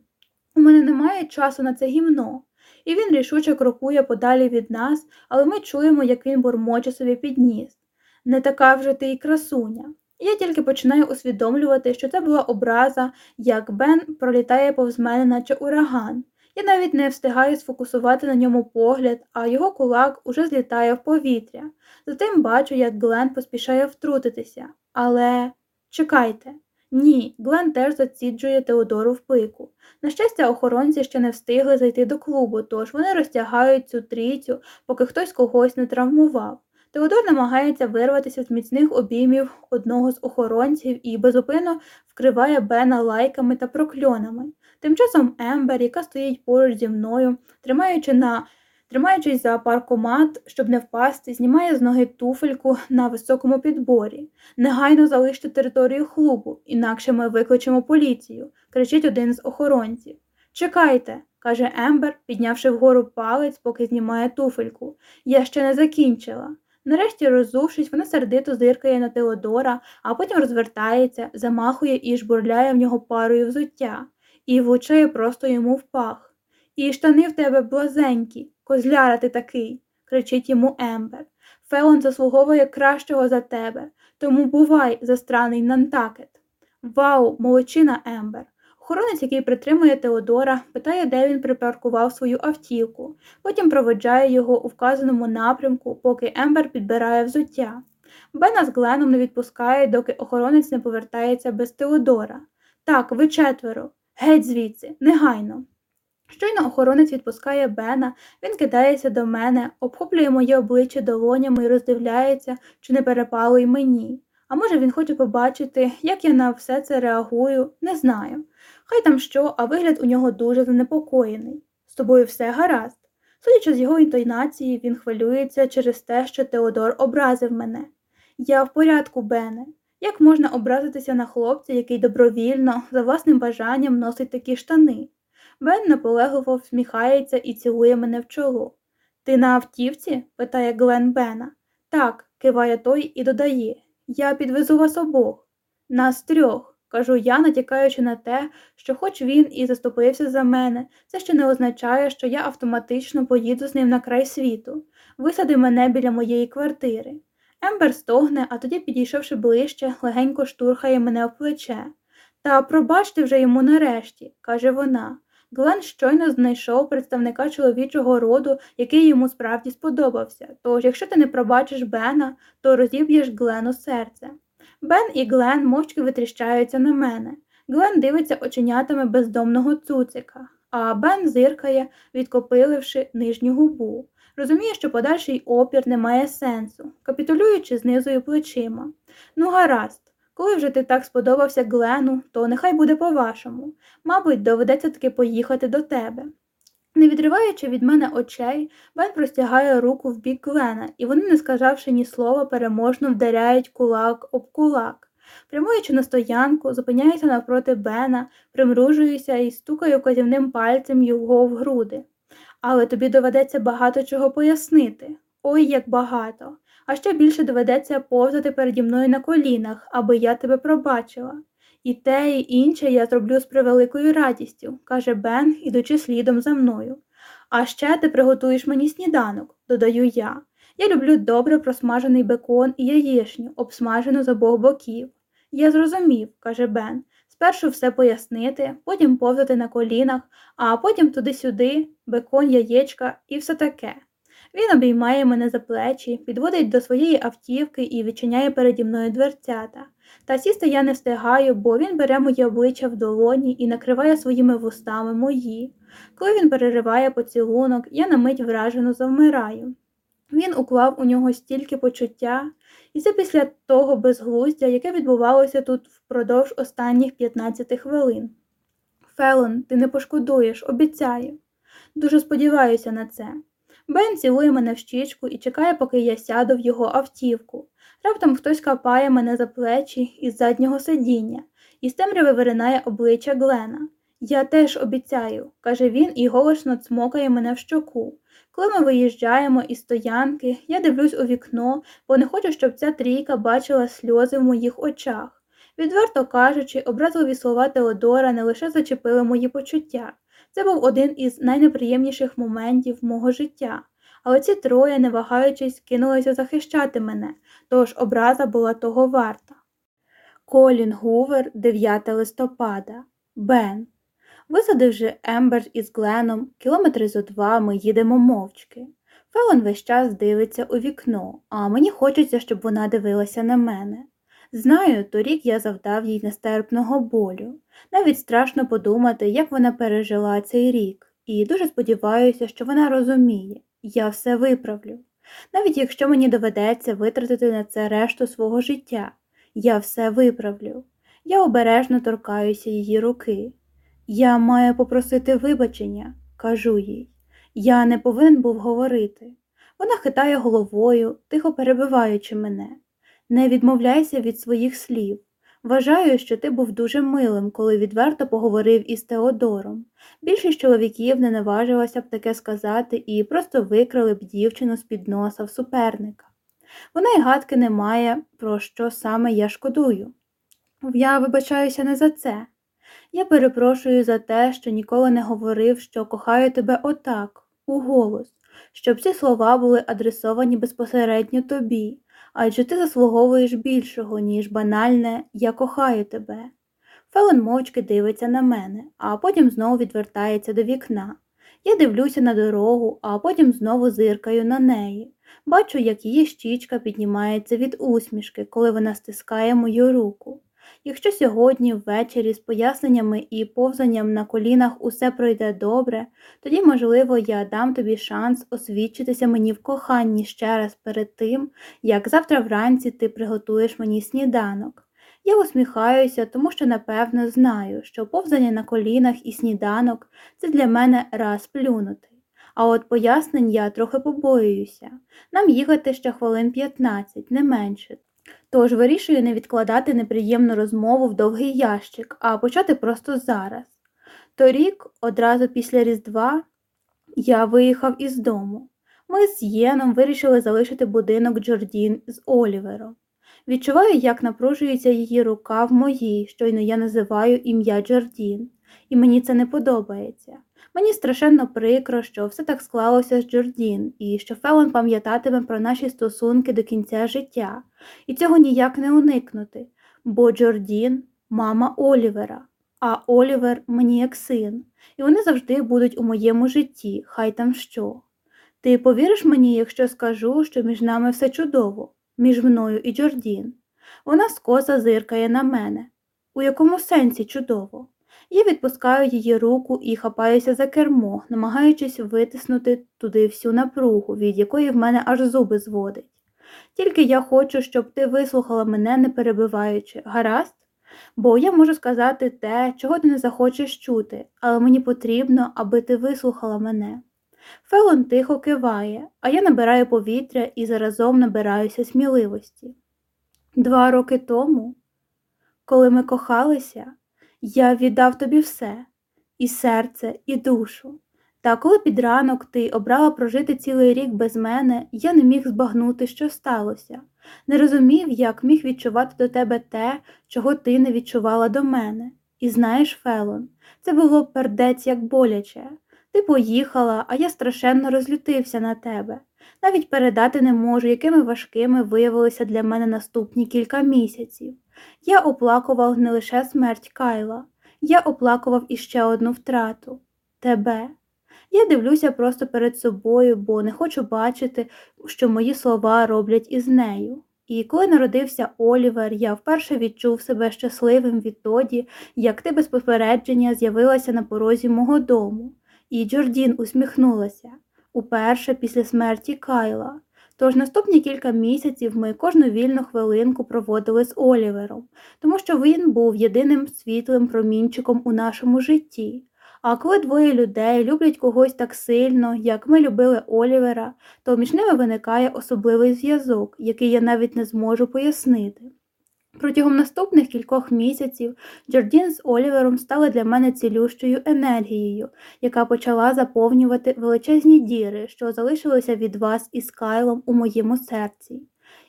У мене немає часу на це гімно. І він рішуче крокує подалі від нас, але ми чуємо, як він бурмоче собі підніс. Не така вже ти й красуня. Я тільки починаю усвідомлювати, що це була образа, як Бен пролітає повз мене, наче ураган. Я навіть не встигаю сфокусувати на ньому погляд, а його кулак уже злітає в повітря. Затим бачу, як Глен поспішає втрутитися. Але чекайте. Ні, Глен теж заціджує Теодору в пику. На щастя, охоронці ще не встигли зайти до клубу, тож вони розтягають цю трійцю, поки хтось когось не травмував. Теодор намагається вирватися з міцних обіймів одного з охоронців і безупинно вкриває Бена лайками та прокльонами. Тим часом Ембер, яка стоїть поруч зі мною, тримаючи на Тримаючись за паркомат, щоб не впасти, знімає з ноги туфельку на високому підборі. Негайно залиште територію клубу, інакше ми викличемо поліцію, кричить один з охоронців. Чекайте, каже Ембер, піднявши вгору палець, поки знімає туфельку. Я ще не закінчила. Нарешті, роззувшись, вона сердито зиркає на Теодора, а потім розвертається, замахує і жбурляє в нього парою взуття, і влучає просто йому в пах. І штани в тебе блазенькі, козляра ти такий, кричить йому Ембер. Фелон заслуговує кращого за тебе, тому бувай, застраний Нантакет. Вау, молодчина Ембер. Охоронець, який притримує Теодора, питає, де він припаркував свою автівку, потім проведжає його у вказаному напрямку, поки Ембер підбирає взуття. Бена з Гленом не відпускає, доки охоронець не повертається без Теодора. Так, ви четверо. Геть звідси, негайно. Щойно охоронець відпускає Бена, він кидається до мене, обхоплює моє обличчя долонями і роздивляється, чи не перепало й мені. А може, він хоче побачити, як я на все це реагую, не знаю. Хай там що, а вигляд у нього дуже занепокоєний. З тобою все гаразд. Судячи з його інтонації, він хвилюється через те, що Теодор образив мене. Я в порядку, Бене. Як можна образитися на хлопця, який добровільно, за власним бажанням носить такі штани? Бен наполегливо всміхається і цілує мене в чоло. Ти на автівці? питає Глен Бена. Так, киває той і додає. Я підвезу вас обох. Нас трьох, кажу я, натякаючи на те, що хоч він і заступився за мене, це ще не означає, що я автоматично поїду з ним на край світу. Висади мене біля моєї квартири. Ембер стогне, а тоді, підійшовши ближче, легенько штурхає мене в плече. Та пробачте вже йому нарешті, каже вона. Глен щойно знайшов представника чоловічого роду, який йому справді сподобався. Тож, якщо ти не пробачиш Бена, то розіб'єш Глену серце. Бен і Глен мовчки витріщаються на мене. Глен дивиться оченятами бездомного цуцика, а Бен зиркає, відкопиливши нижню губу. Розуміє, що подальший опір не має сенсу, капітулюючи, знизую плечима. Ну, гаразд. Коли вже ти так сподобався Глену, то нехай буде по-вашому. Мабуть, доведеться таки поїхати до тебе. Не відриваючи від мене очей, Бен простягає руку в бік Глена, і вони, не сказавши ні слова, переможно вдаряють кулак об кулак. Прямуючи на стоянку, зупиняюся навпроти Бена, примружуюся і стукаю казівним пальцем його в груди. Але тобі доведеться багато чого пояснити. Ой, як багато а ще більше доведеться повзати переді мною на колінах, аби я тебе пробачила. І те, і інше я зроблю з превеликою радістю, каже Бен, ідучи слідом за мною. А ще ти приготуєш мені сніданок, додаю я. Я люблю добре просмажений бекон і яєчню, обсмажену з обох боків. Я зрозумів, каже Бен, спершу все пояснити, потім повзати на колінах, а потім туди-сюди, бекон, яєчка і все таке. Він обіймає мене за плечі, підводить до своєї автівки і відчиняє переді мною дверцята. Та сісти я не встигаю, бо він бере моє обличчя в долоні і накриває своїми вустами мої. Коли він перериває поцілунок, я на мить вражено завмираю. Він уклав у нього стільки почуття, і це після того безглуздя, яке відбувалося тут впродовж останніх 15 хвилин. Фелон, ти не пошкодуєш, обіцяю. Дуже сподіваюся на це. Бен цілує мене в щічку і чекає, поки я сяду в його автівку. Раптом хтось капає мене за плечі із заднього сидіння, і з темряви виринає обличчя Глена. Я теж обіцяю, каже він і голосно цмокає мене в щоку. Коли ми виїжджаємо із стоянки, я дивлюсь у вікно, бо не хочу, щоб ця трійка бачила сльози в моїх очах. Відверто кажучи, образливі слова Теодора не лише зачепили мої почуття, це був один із найнеприємніших моментів мого життя, але ці троє, не вагаючись, кинулися захищати мене, тож образа була того варта. Колін Гувер, 9 листопада, Бен. Висадивши Ембер із Гленом, кілометри зо два ми їдемо мовчки. Фелон весь час дивиться у вікно, а мені хочеться, щоб вона дивилася на мене. Знаю, торік я завдав їй нестерпного болю. Навіть страшно подумати, як вона пережила цей рік, і дуже сподіваюся, що вона розуміє, я все виправлю. Навіть якщо мені доведеться витратити на це решту свого життя, я все виправлю. Я обережно торкаюся її руки. Я маю попросити вибачення, кажу їй. Я не повинен був говорити. Вона хитає головою, тихо перебиваючи мене. Не відмовляйся від своїх слів. Вважаю, що ти був дуже милим, коли відверто поговорив із Теодором. Більшість чоловіків не наважилася б таке сказати і просто викрали б дівчину з під носа в суперника. Вона й гадки не має, про що саме я шкодую. Я вибачаюся не за це. Я перепрошую за те, що ніколи не говорив, що кохаю тебе отак, у голос, щоб ці слова були адресовані безпосередньо тобі, адже ти заслуговуєш більшого, ніж банальне Я кохаю тебе. Фелон мовчки дивиться на мене, а потім знову відвертається до вікна. Я дивлюся на дорогу, а потім знову зиркаю на неї. Бачу, як її щічка піднімається від усмішки, коли вона стискає мою руку. Якщо сьогодні ввечері з поясненнями і повзанням на колінах усе пройде добре, тоді, можливо, я дам тобі шанс освідчитися мені в коханні ще раз перед тим, як завтра вранці ти приготуєш мені сніданок. Я усміхаюся, тому що напевно знаю, що повзання на колінах і сніданок це для мене раз плюнути. А от пояснень я трохи побоююся. Нам їхати ще хвилин 15, не менше. Тож вирішую не відкладати неприємну розмову в довгий ящик, а почати просто зараз. Торік, одразу після Різдва, я виїхав із дому. Ми з Єном вирішили залишити будинок Джордін з Олівером. Відчуваю, як напружується її рука в моїй, щойно я називаю ім'я Джордін, і мені це не подобається. Мені страшенно прикро, що все так склалося з Джордін, і що Фелон пам'ятатиме про наші стосунки до кінця життя, і цього ніяк не уникнути, бо Джордін мама Олівера, а Олівер мені як син, і вони завжди будуть у моєму житті, хай там що. Ти повіриш мені, якщо скажу, що між нами все чудово, між мною і Джордін? Вона скоса зиркає на мене. У якому сенсі чудово? Я відпускаю її руку і хапаюся за кермо, намагаючись витиснути туди всю напругу, від якої в мене аж зуби зводить. Тільки я хочу, щоб ти вислухала мене, не перебиваючи, гаразд? Бо я можу сказати те, чого ти не захочеш чути, але мені потрібно, аби ти вислухала мене. Фелон тихо киває, а я набираю повітря і заразом набираюся сміливості. Два роки тому, коли ми кохалися, я віддав тобі все і серце, і душу. Та коли під ранок ти обрала прожити цілий рік без мене, я не міг збагнути, що сталося, не розумів, як міг відчувати до тебе те, чого ти не відчувала до мене. І знаєш, Фелон, це було пердець як боляче. Ти поїхала, а я страшенно розлютився на тебе. Навіть передати не можу, якими важкими виявилися для мене наступні кілька місяців. Я оплакував не лише смерть Кайла, я оплакував іще одну втрату тебе. Я дивлюся просто перед собою, бо не хочу бачити, що мої слова роблять із нею. І коли народився Олівер, я вперше відчув себе щасливим відтоді, як ти без попередження з'явилася на порозі мого дому, і Джордін усміхнулася уперше після смерті Кайла. Тож наступні кілька місяців ми кожну вільну хвилинку проводили з Олівером, тому що він був єдиним світлим промінчиком у нашому житті. А коли двоє людей люблять когось так сильно, як ми любили Олівера, то між ними виникає особливий зв'язок, який я навіть не зможу пояснити. Протягом наступних кількох місяців Джордін з Олівером стали для мене цілющою енергією, яка почала заповнювати величезні діри, що залишилися від вас із Кайлом у моєму серці.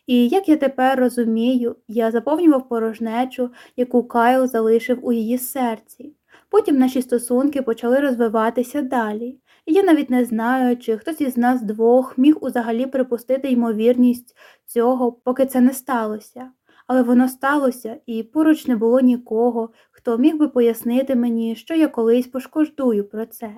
І як я тепер розумію, я заповнював порожнечу, яку Кайл залишив у її серці. Потім наші стосунки почали розвиватися далі, і я навіть не знаю, чи хтось із нас двох міг узагалі припустити ймовірність цього, поки це не сталося. Але воно сталося, і поруч не було нікого, хто міг би пояснити мені, що я колись пошкодую про це.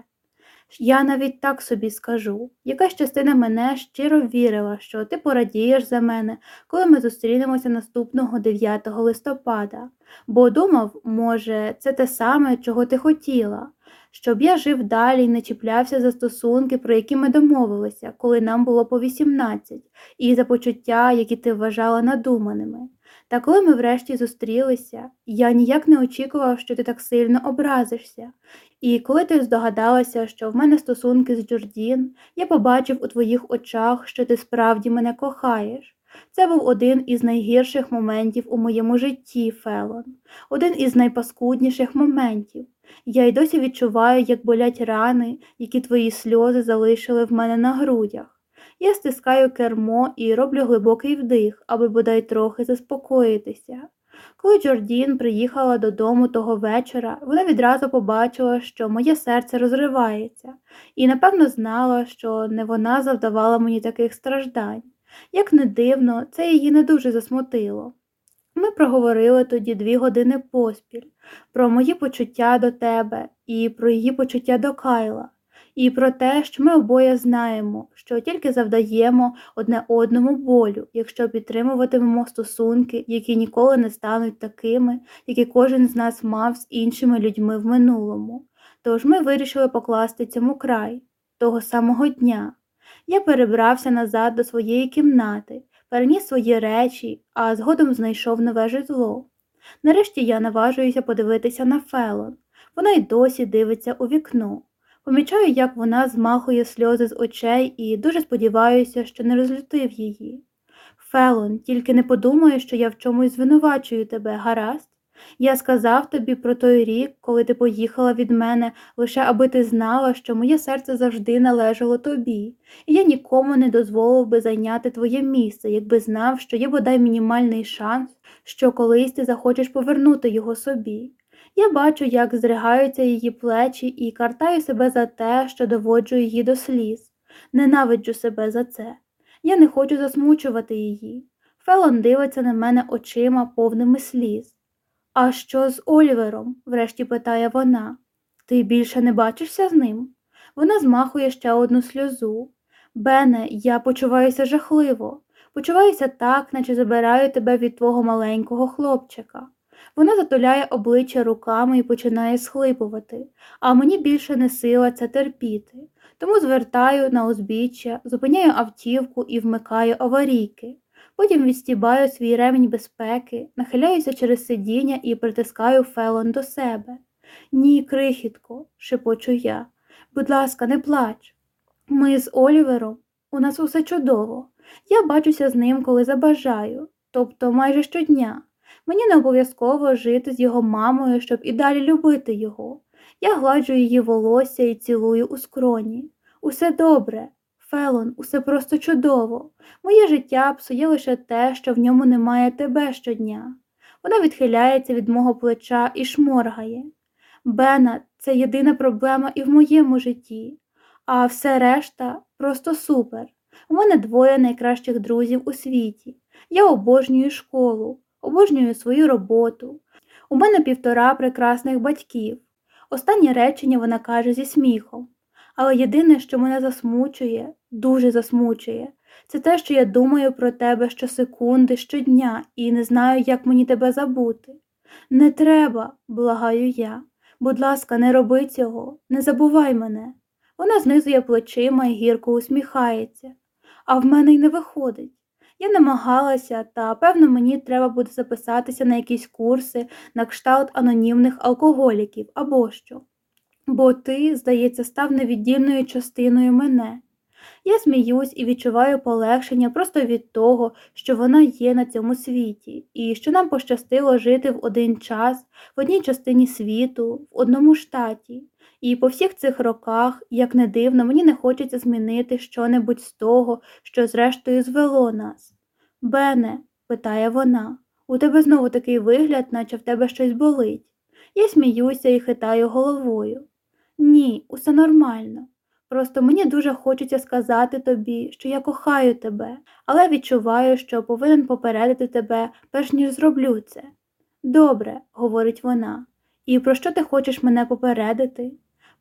Я навіть так собі скажу якась частина мене щиро вірила, що ти порадієш за мене, коли ми зустрінемося наступного 9 листопада, бо думав, може, це те саме, чого ти хотіла, щоб я жив далі і не чіплявся за стосунки, про які ми домовилися, коли нам було по 18, і за почуття, які ти вважала надуманими. Та коли ми врешті зустрілися, я ніяк не очікував, що ти так сильно образишся. І коли ти здогадалася, що в мене стосунки з Джордін, я побачив у твоїх очах, що ти справді мене кохаєш. Це був один із найгірших моментів у моєму житті, Фелон, один із найпаскудніших моментів. Я й досі відчуваю, як болять рани, які твої сльози залишили в мене на грудях. Я стискаю кермо і роблю глибокий вдих, аби бодай трохи заспокоїтися. Коли Джордін приїхала додому того вечора, вона відразу побачила, що моє серце розривається, і напевно знала, що не вона завдавала мені таких страждань. Як не дивно, це її не дуже засмутило. Ми проговорили тоді дві години поспіль про мої почуття до тебе і про її почуття до Кайла, і про те, що ми обоє знаємо, що тільки завдаємо одне одному болю, якщо підтримуватимемо стосунки, які ніколи не стануть такими, які кожен з нас мав з іншими людьми в минулому. Тож ми вирішили покласти цьому край того самого дня. Я перебрався назад до своєї кімнати, переніс свої речі, а згодом знайшов нове житло. Нарешті я наважуюся подивитися на Фелон. Вона й досі дивиться у вікно. Помічаю, як вона змахує сльози з очей і дуже сподіваюся, що не розлютив її. Фелон, тільки не подумай, що я в чомусь звинувачую тебе, гаразд? Я сказав тобі про той рік, коли ти поїхала від мене, лише аби ти знала, що моє серце завжди належало тобі, і я нікому не дозволив би зайняти твоє місце, якби знав, що є бодай мінімальний шанс, що колись ти захочеш повернути його собі. Я бачу, як зригаються її плечі, і картаю себе за те, що доводжу її до сліз. Ненавиджу себе за це. Я не хочу засмучувати її. Фелон дивиться на мене очима повними сліз. А що з Олівером? врешті питає вона. Ти більше не бачишся з ним? Вона змахує ще одну сльозу. Бене, я почуваюся жахливо, почуваюся так, наче забираю тебе від твого маленького хлопчика. Вона затуляє обличчя руками і починає схлипувати, а мені більше не сила це терпіти. Тому звертаю на узбіччя, зупиняю автівку і вмикаю аварійки. Потім відстібаю свій ремінь безпеки, нахиляюся через сидіння і притискаю Фелон до себе. Ні, крихітко, шепочу я. Будь ласка, не плач. Ми з Олівером, у нас усе чудово. Я бачуся з ним, коли забажаю, тобто майже щодня. Мені не обов'язково жити з його мамою, щоб і далі любити його. Я гладжу її волосся і цілую у скроні. Усе добре, Фелон, усе просто чудово. Моє життя псує лише те, що в ньому немає тебе щодня. Вона відхиляється від мого плеча і шморгає. Бена, це єдина проблема і в моєму житті, а все решта просто супер. У мене двоє найкращих друзів у світі. Я обожнюю школу, обожнюю свою роботу. У мене півтора прекрасних батьків. Останнє речення вона каже зі сміхом. Але єдине, що мене засмучує, дуже засмучує, це те, що я думаю про тебе щосекунди, щодня і не знаю, як мені тебе забути. Не треба, благаю я. Будь ласка, не роби цього, не забувай мене. Вона знизує плечима і гірко усміхається, а в мене й не виходить. Я намагалася, та певно мені треба буде записатися на якісь курси на кшталт анонімних алкоголіків або що. Бо ти, здається, став невіддільною частиною мене. Я сміюсь і відчуваю полегшення просто від того, що вона є на цьому світі, і що нам пощастило жити в один час, в одній частині світу, в одному штаті. І по всіх цих роках, як не дивно, мені не хочеться змінити щонебудь з того, що зрештою звело нас. Бене, питає вона, у тебе знову такий вигляд, наче в тебе щось болить. Я сміюся і хитаю головою. Ні, усе нормально. Просто мені дуже хочеться сказати тобі, що я кохаю тебе, але відчуваю, що повинен попередити тебе, перш ніж зроблю це. Добре, говорить вона, і про що ти хочеш мене попередити?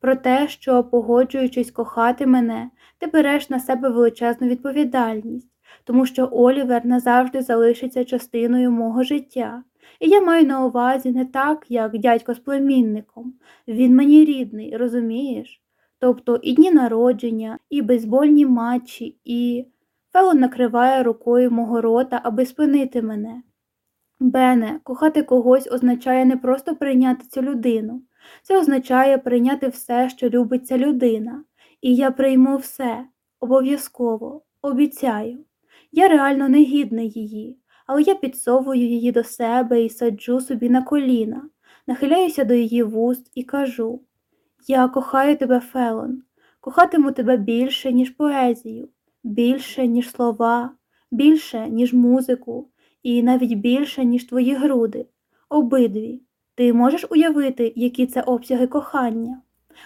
Про те, що, погоджуючись кохати мене, ти береш на себе величезну відповідальність, тому що Олівер назавжди залишиться частиною мого життя. І я маю на увазі не так, як дядько з племінником. Він мені рідний, розумієш? Тобто і дні народження, і бейсбольні матчі, і. Фелон накриває рукою мого рота, аби спинити мене. Бене, кохати когось означає не просто прийняти цю людину, це означає прийняти все, що любить ця людина. І я прийму все, обов'язково, обіцяю. Я реально не гідний її, але я підсовую її до себе і саджу собі на коліна, нахиляюся до її вуст і кажу Я кохаю тебе, Фелон, кохатиму тебе більше, ніж поезію, більше, ніж слова, більше, ніж музику, і навіть більше, ніж твої груди. Обидві. Ти можеш уявити, які це обсяги кохання?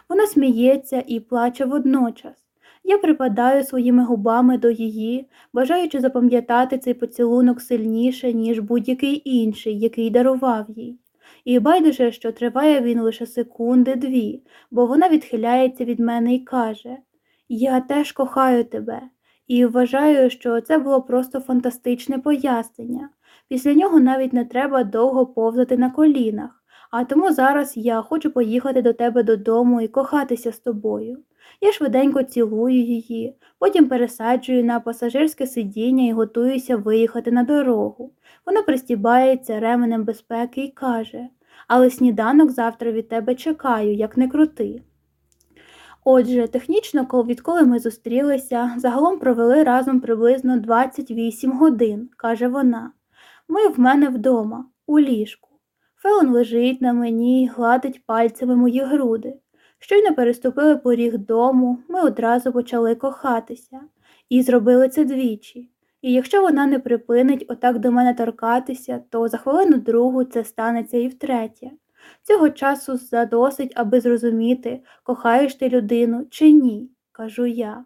Вона сміється і плаче водночас. Я припадаю своїми губами до її, бажаючи запам'ятати цей поцілунок сильніше, ніж будь-який інший, який дарував їй. І байдуже, що триває він лише секунди дві, бо вона відхиляється від мене і каже Я теж кохаю тебе, і вважаю, що це було просто фантастичне пояснення. Після нього навіть не треба довго повзати на колінах, а тому зараз я хочу поїхати до тебе додому і кохатися з тобою. Я швиденько цілую її, потім пересаджую на пасажирське сидіння і готуюся виїхати на дорогу. Вона пристібається ременем безпеки і каже Але сніданок завтра від тебе чекаю, як не крути. Отже, технічно, відколи ми зустрілися, загалом провели разом приблизно 28 годин, каже вона. Ми в мене вдома, у ліжку. Фелон лежить на мені гладить пальцями мої груди. Щойно переступили поріг дому, ми одразу почали кохатися і зробили це двічі. І якщо вона не припинить отак до мене торкатися, то за хвилину другу це станеться і втретє. Цього часу задосить, аби зрозуміти, кохаєш ти людину чи ні, кажу я.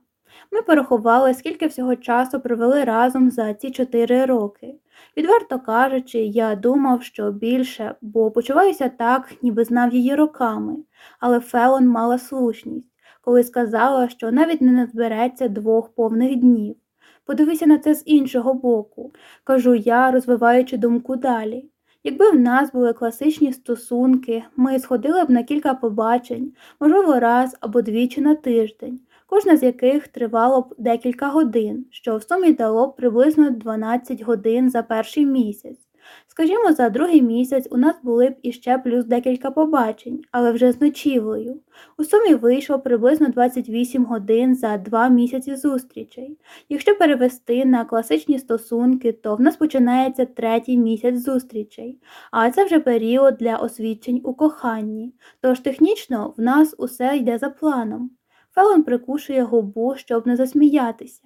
Ми порахували, скільки всього часу провели разом за ці чотири роки. Відверто кажучи, я думав, що більше, бо почуваюся так, ніби знав її роками, але Фелон мала слушність, коли сказала, що навіть не назбереться двох повних днів. Подивися на це з іншого боку, кажу я, розвиваючи думку далі. Якби в нас були класичні стосунки, ми сходили б на кілька побачень, можливо, раз або двічі на тиждень, кожна з яких тривало б декілька годин, що в сумі дало б приблизно 12 годин за перший місяць. Скажімо, за другий місяць у нас були б іще плюс декілька побачень, але вже з ночівлею. У сумі вийшло приблизно 28 годин за два місяці зустрічей. Якщо перевести на класичні стосунки, то в нас починається третій місяць зустрічей, а це вже період для освідчень у коханні. Тож технічно в нас усе йде за планом. Фелон прикушує губу, щоб не засміятися.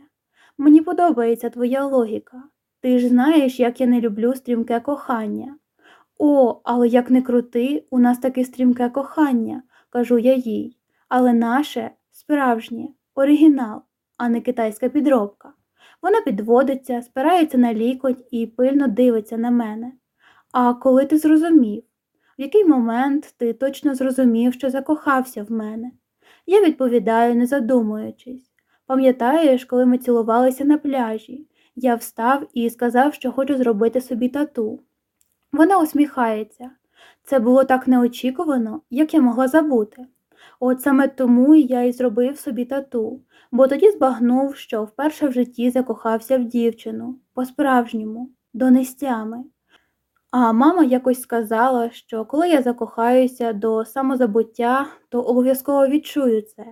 Мені подобається твоя логіка. Ти ж знаєш, як я не люблю стрімке кохання. О, але як не крути, у нас таке стрімке кохання, кажу я їй. Але наше справжнє, оригінал, а не китайська підробка. Вона підводиться, спирається на лікоть і пильно дивиться на мене. А коли ти зрозумів, в який момент ти точно зрозумів, що закохався в мене? Я відповідаю, не задумуючись. Пам'ятаєш, коли ми цілувалися на пляжі? Я встав і сказав, що хочу зробити собі тату. Вона усміхається. Це було так неочікувано, як я могла забути. От саме тому я й зробив собі тату, бо тоді збагнув, що вперше в житті закохався в дівчину, по-справжньому, донестями. А мама якось сказала, що коли я закохаюся до самозабуття, то обов'язково відчую це,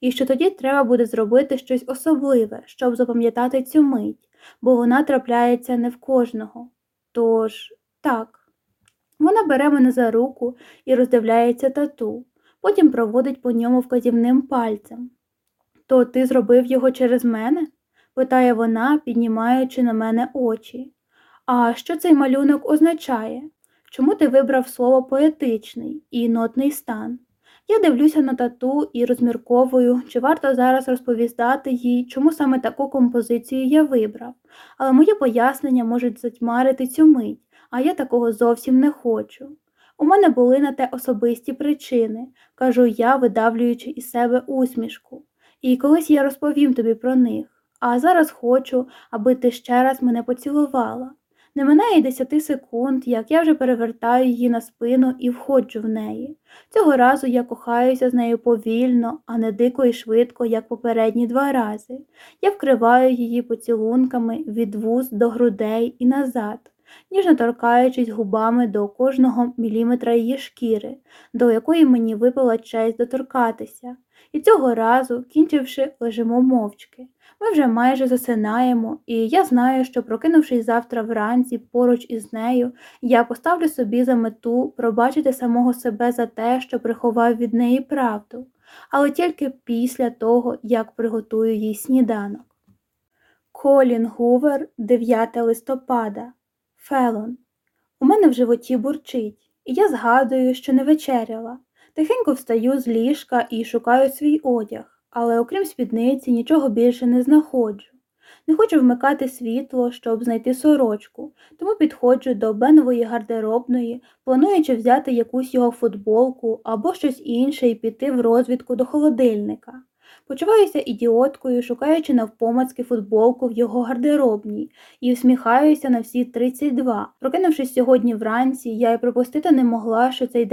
і що тоді треба буде зробити щось особливе, щоб запам'ятати цю мить, бо вона трапляється не в кожного. Тож, так, вона бере мене за руку і роздивляється тату, потім проводить по ньому вказівним пальцем. То ти зробив його через мене? питає вона, піднімаючи на мене очі. А що цей малюнок означає? Чому ти вибрав слово поетичний і нотний стан? Я дивлюся на тату і розмірковую, чи варто зараз розповідати їй, чому саме таку композицію я вибрав, але моє пояснення можуть затьмарити цю мить, а я такого зовсім не хочу. У мене були на те особисті причини, кажу я, видавлюючи із себе усмішку, і колись я розповім тобі про них, а зараз хочу, аби ти ще раз мене поцілувала. Не минає десяти секунд, як я вже перевертаю її на спину і входжу в неї. Цього разу я кохаюся з нею повільно, а не дико і швидко, як попередні два рази. Я вкриваю її поцілунками від вуз до грудей і назад, ніжно торкаючись губами до кожного міліметра її шкіри, до якої мені випала честь доторкатися. І цього разу, кінчивши, лежимо мовчки. Ми вже майже засинаємо, і я знаю, що, прокинувшись завтра вранці поруч із нею, я поставлю собі за мету пробачити самого себе за те, що приховав від неї правду, але тільки після того, як приготую їй сніданок. Колін Гувер, 9 листопада, Фелон. У мене в животі бурчить, і я згадую, що не вечеряла. Тихенько встаю з ліжка і шукаю свій одяг, але окрім спідниці нічого більше не знаходжу. Не хочу вмикати світло, щоб знайти сорочку, тому підходжу до Бенової гардеробної, плануючи взяти якусь його футболку або щось інше і піти в розвідку до холодильника. Почуваюся ідіоткою, шукаючи навпомацьки футболку в його гардеробній, і всміхаюся на всі 32. Прокинувшись сьогодні вранці, я й припустити не могла, що цей день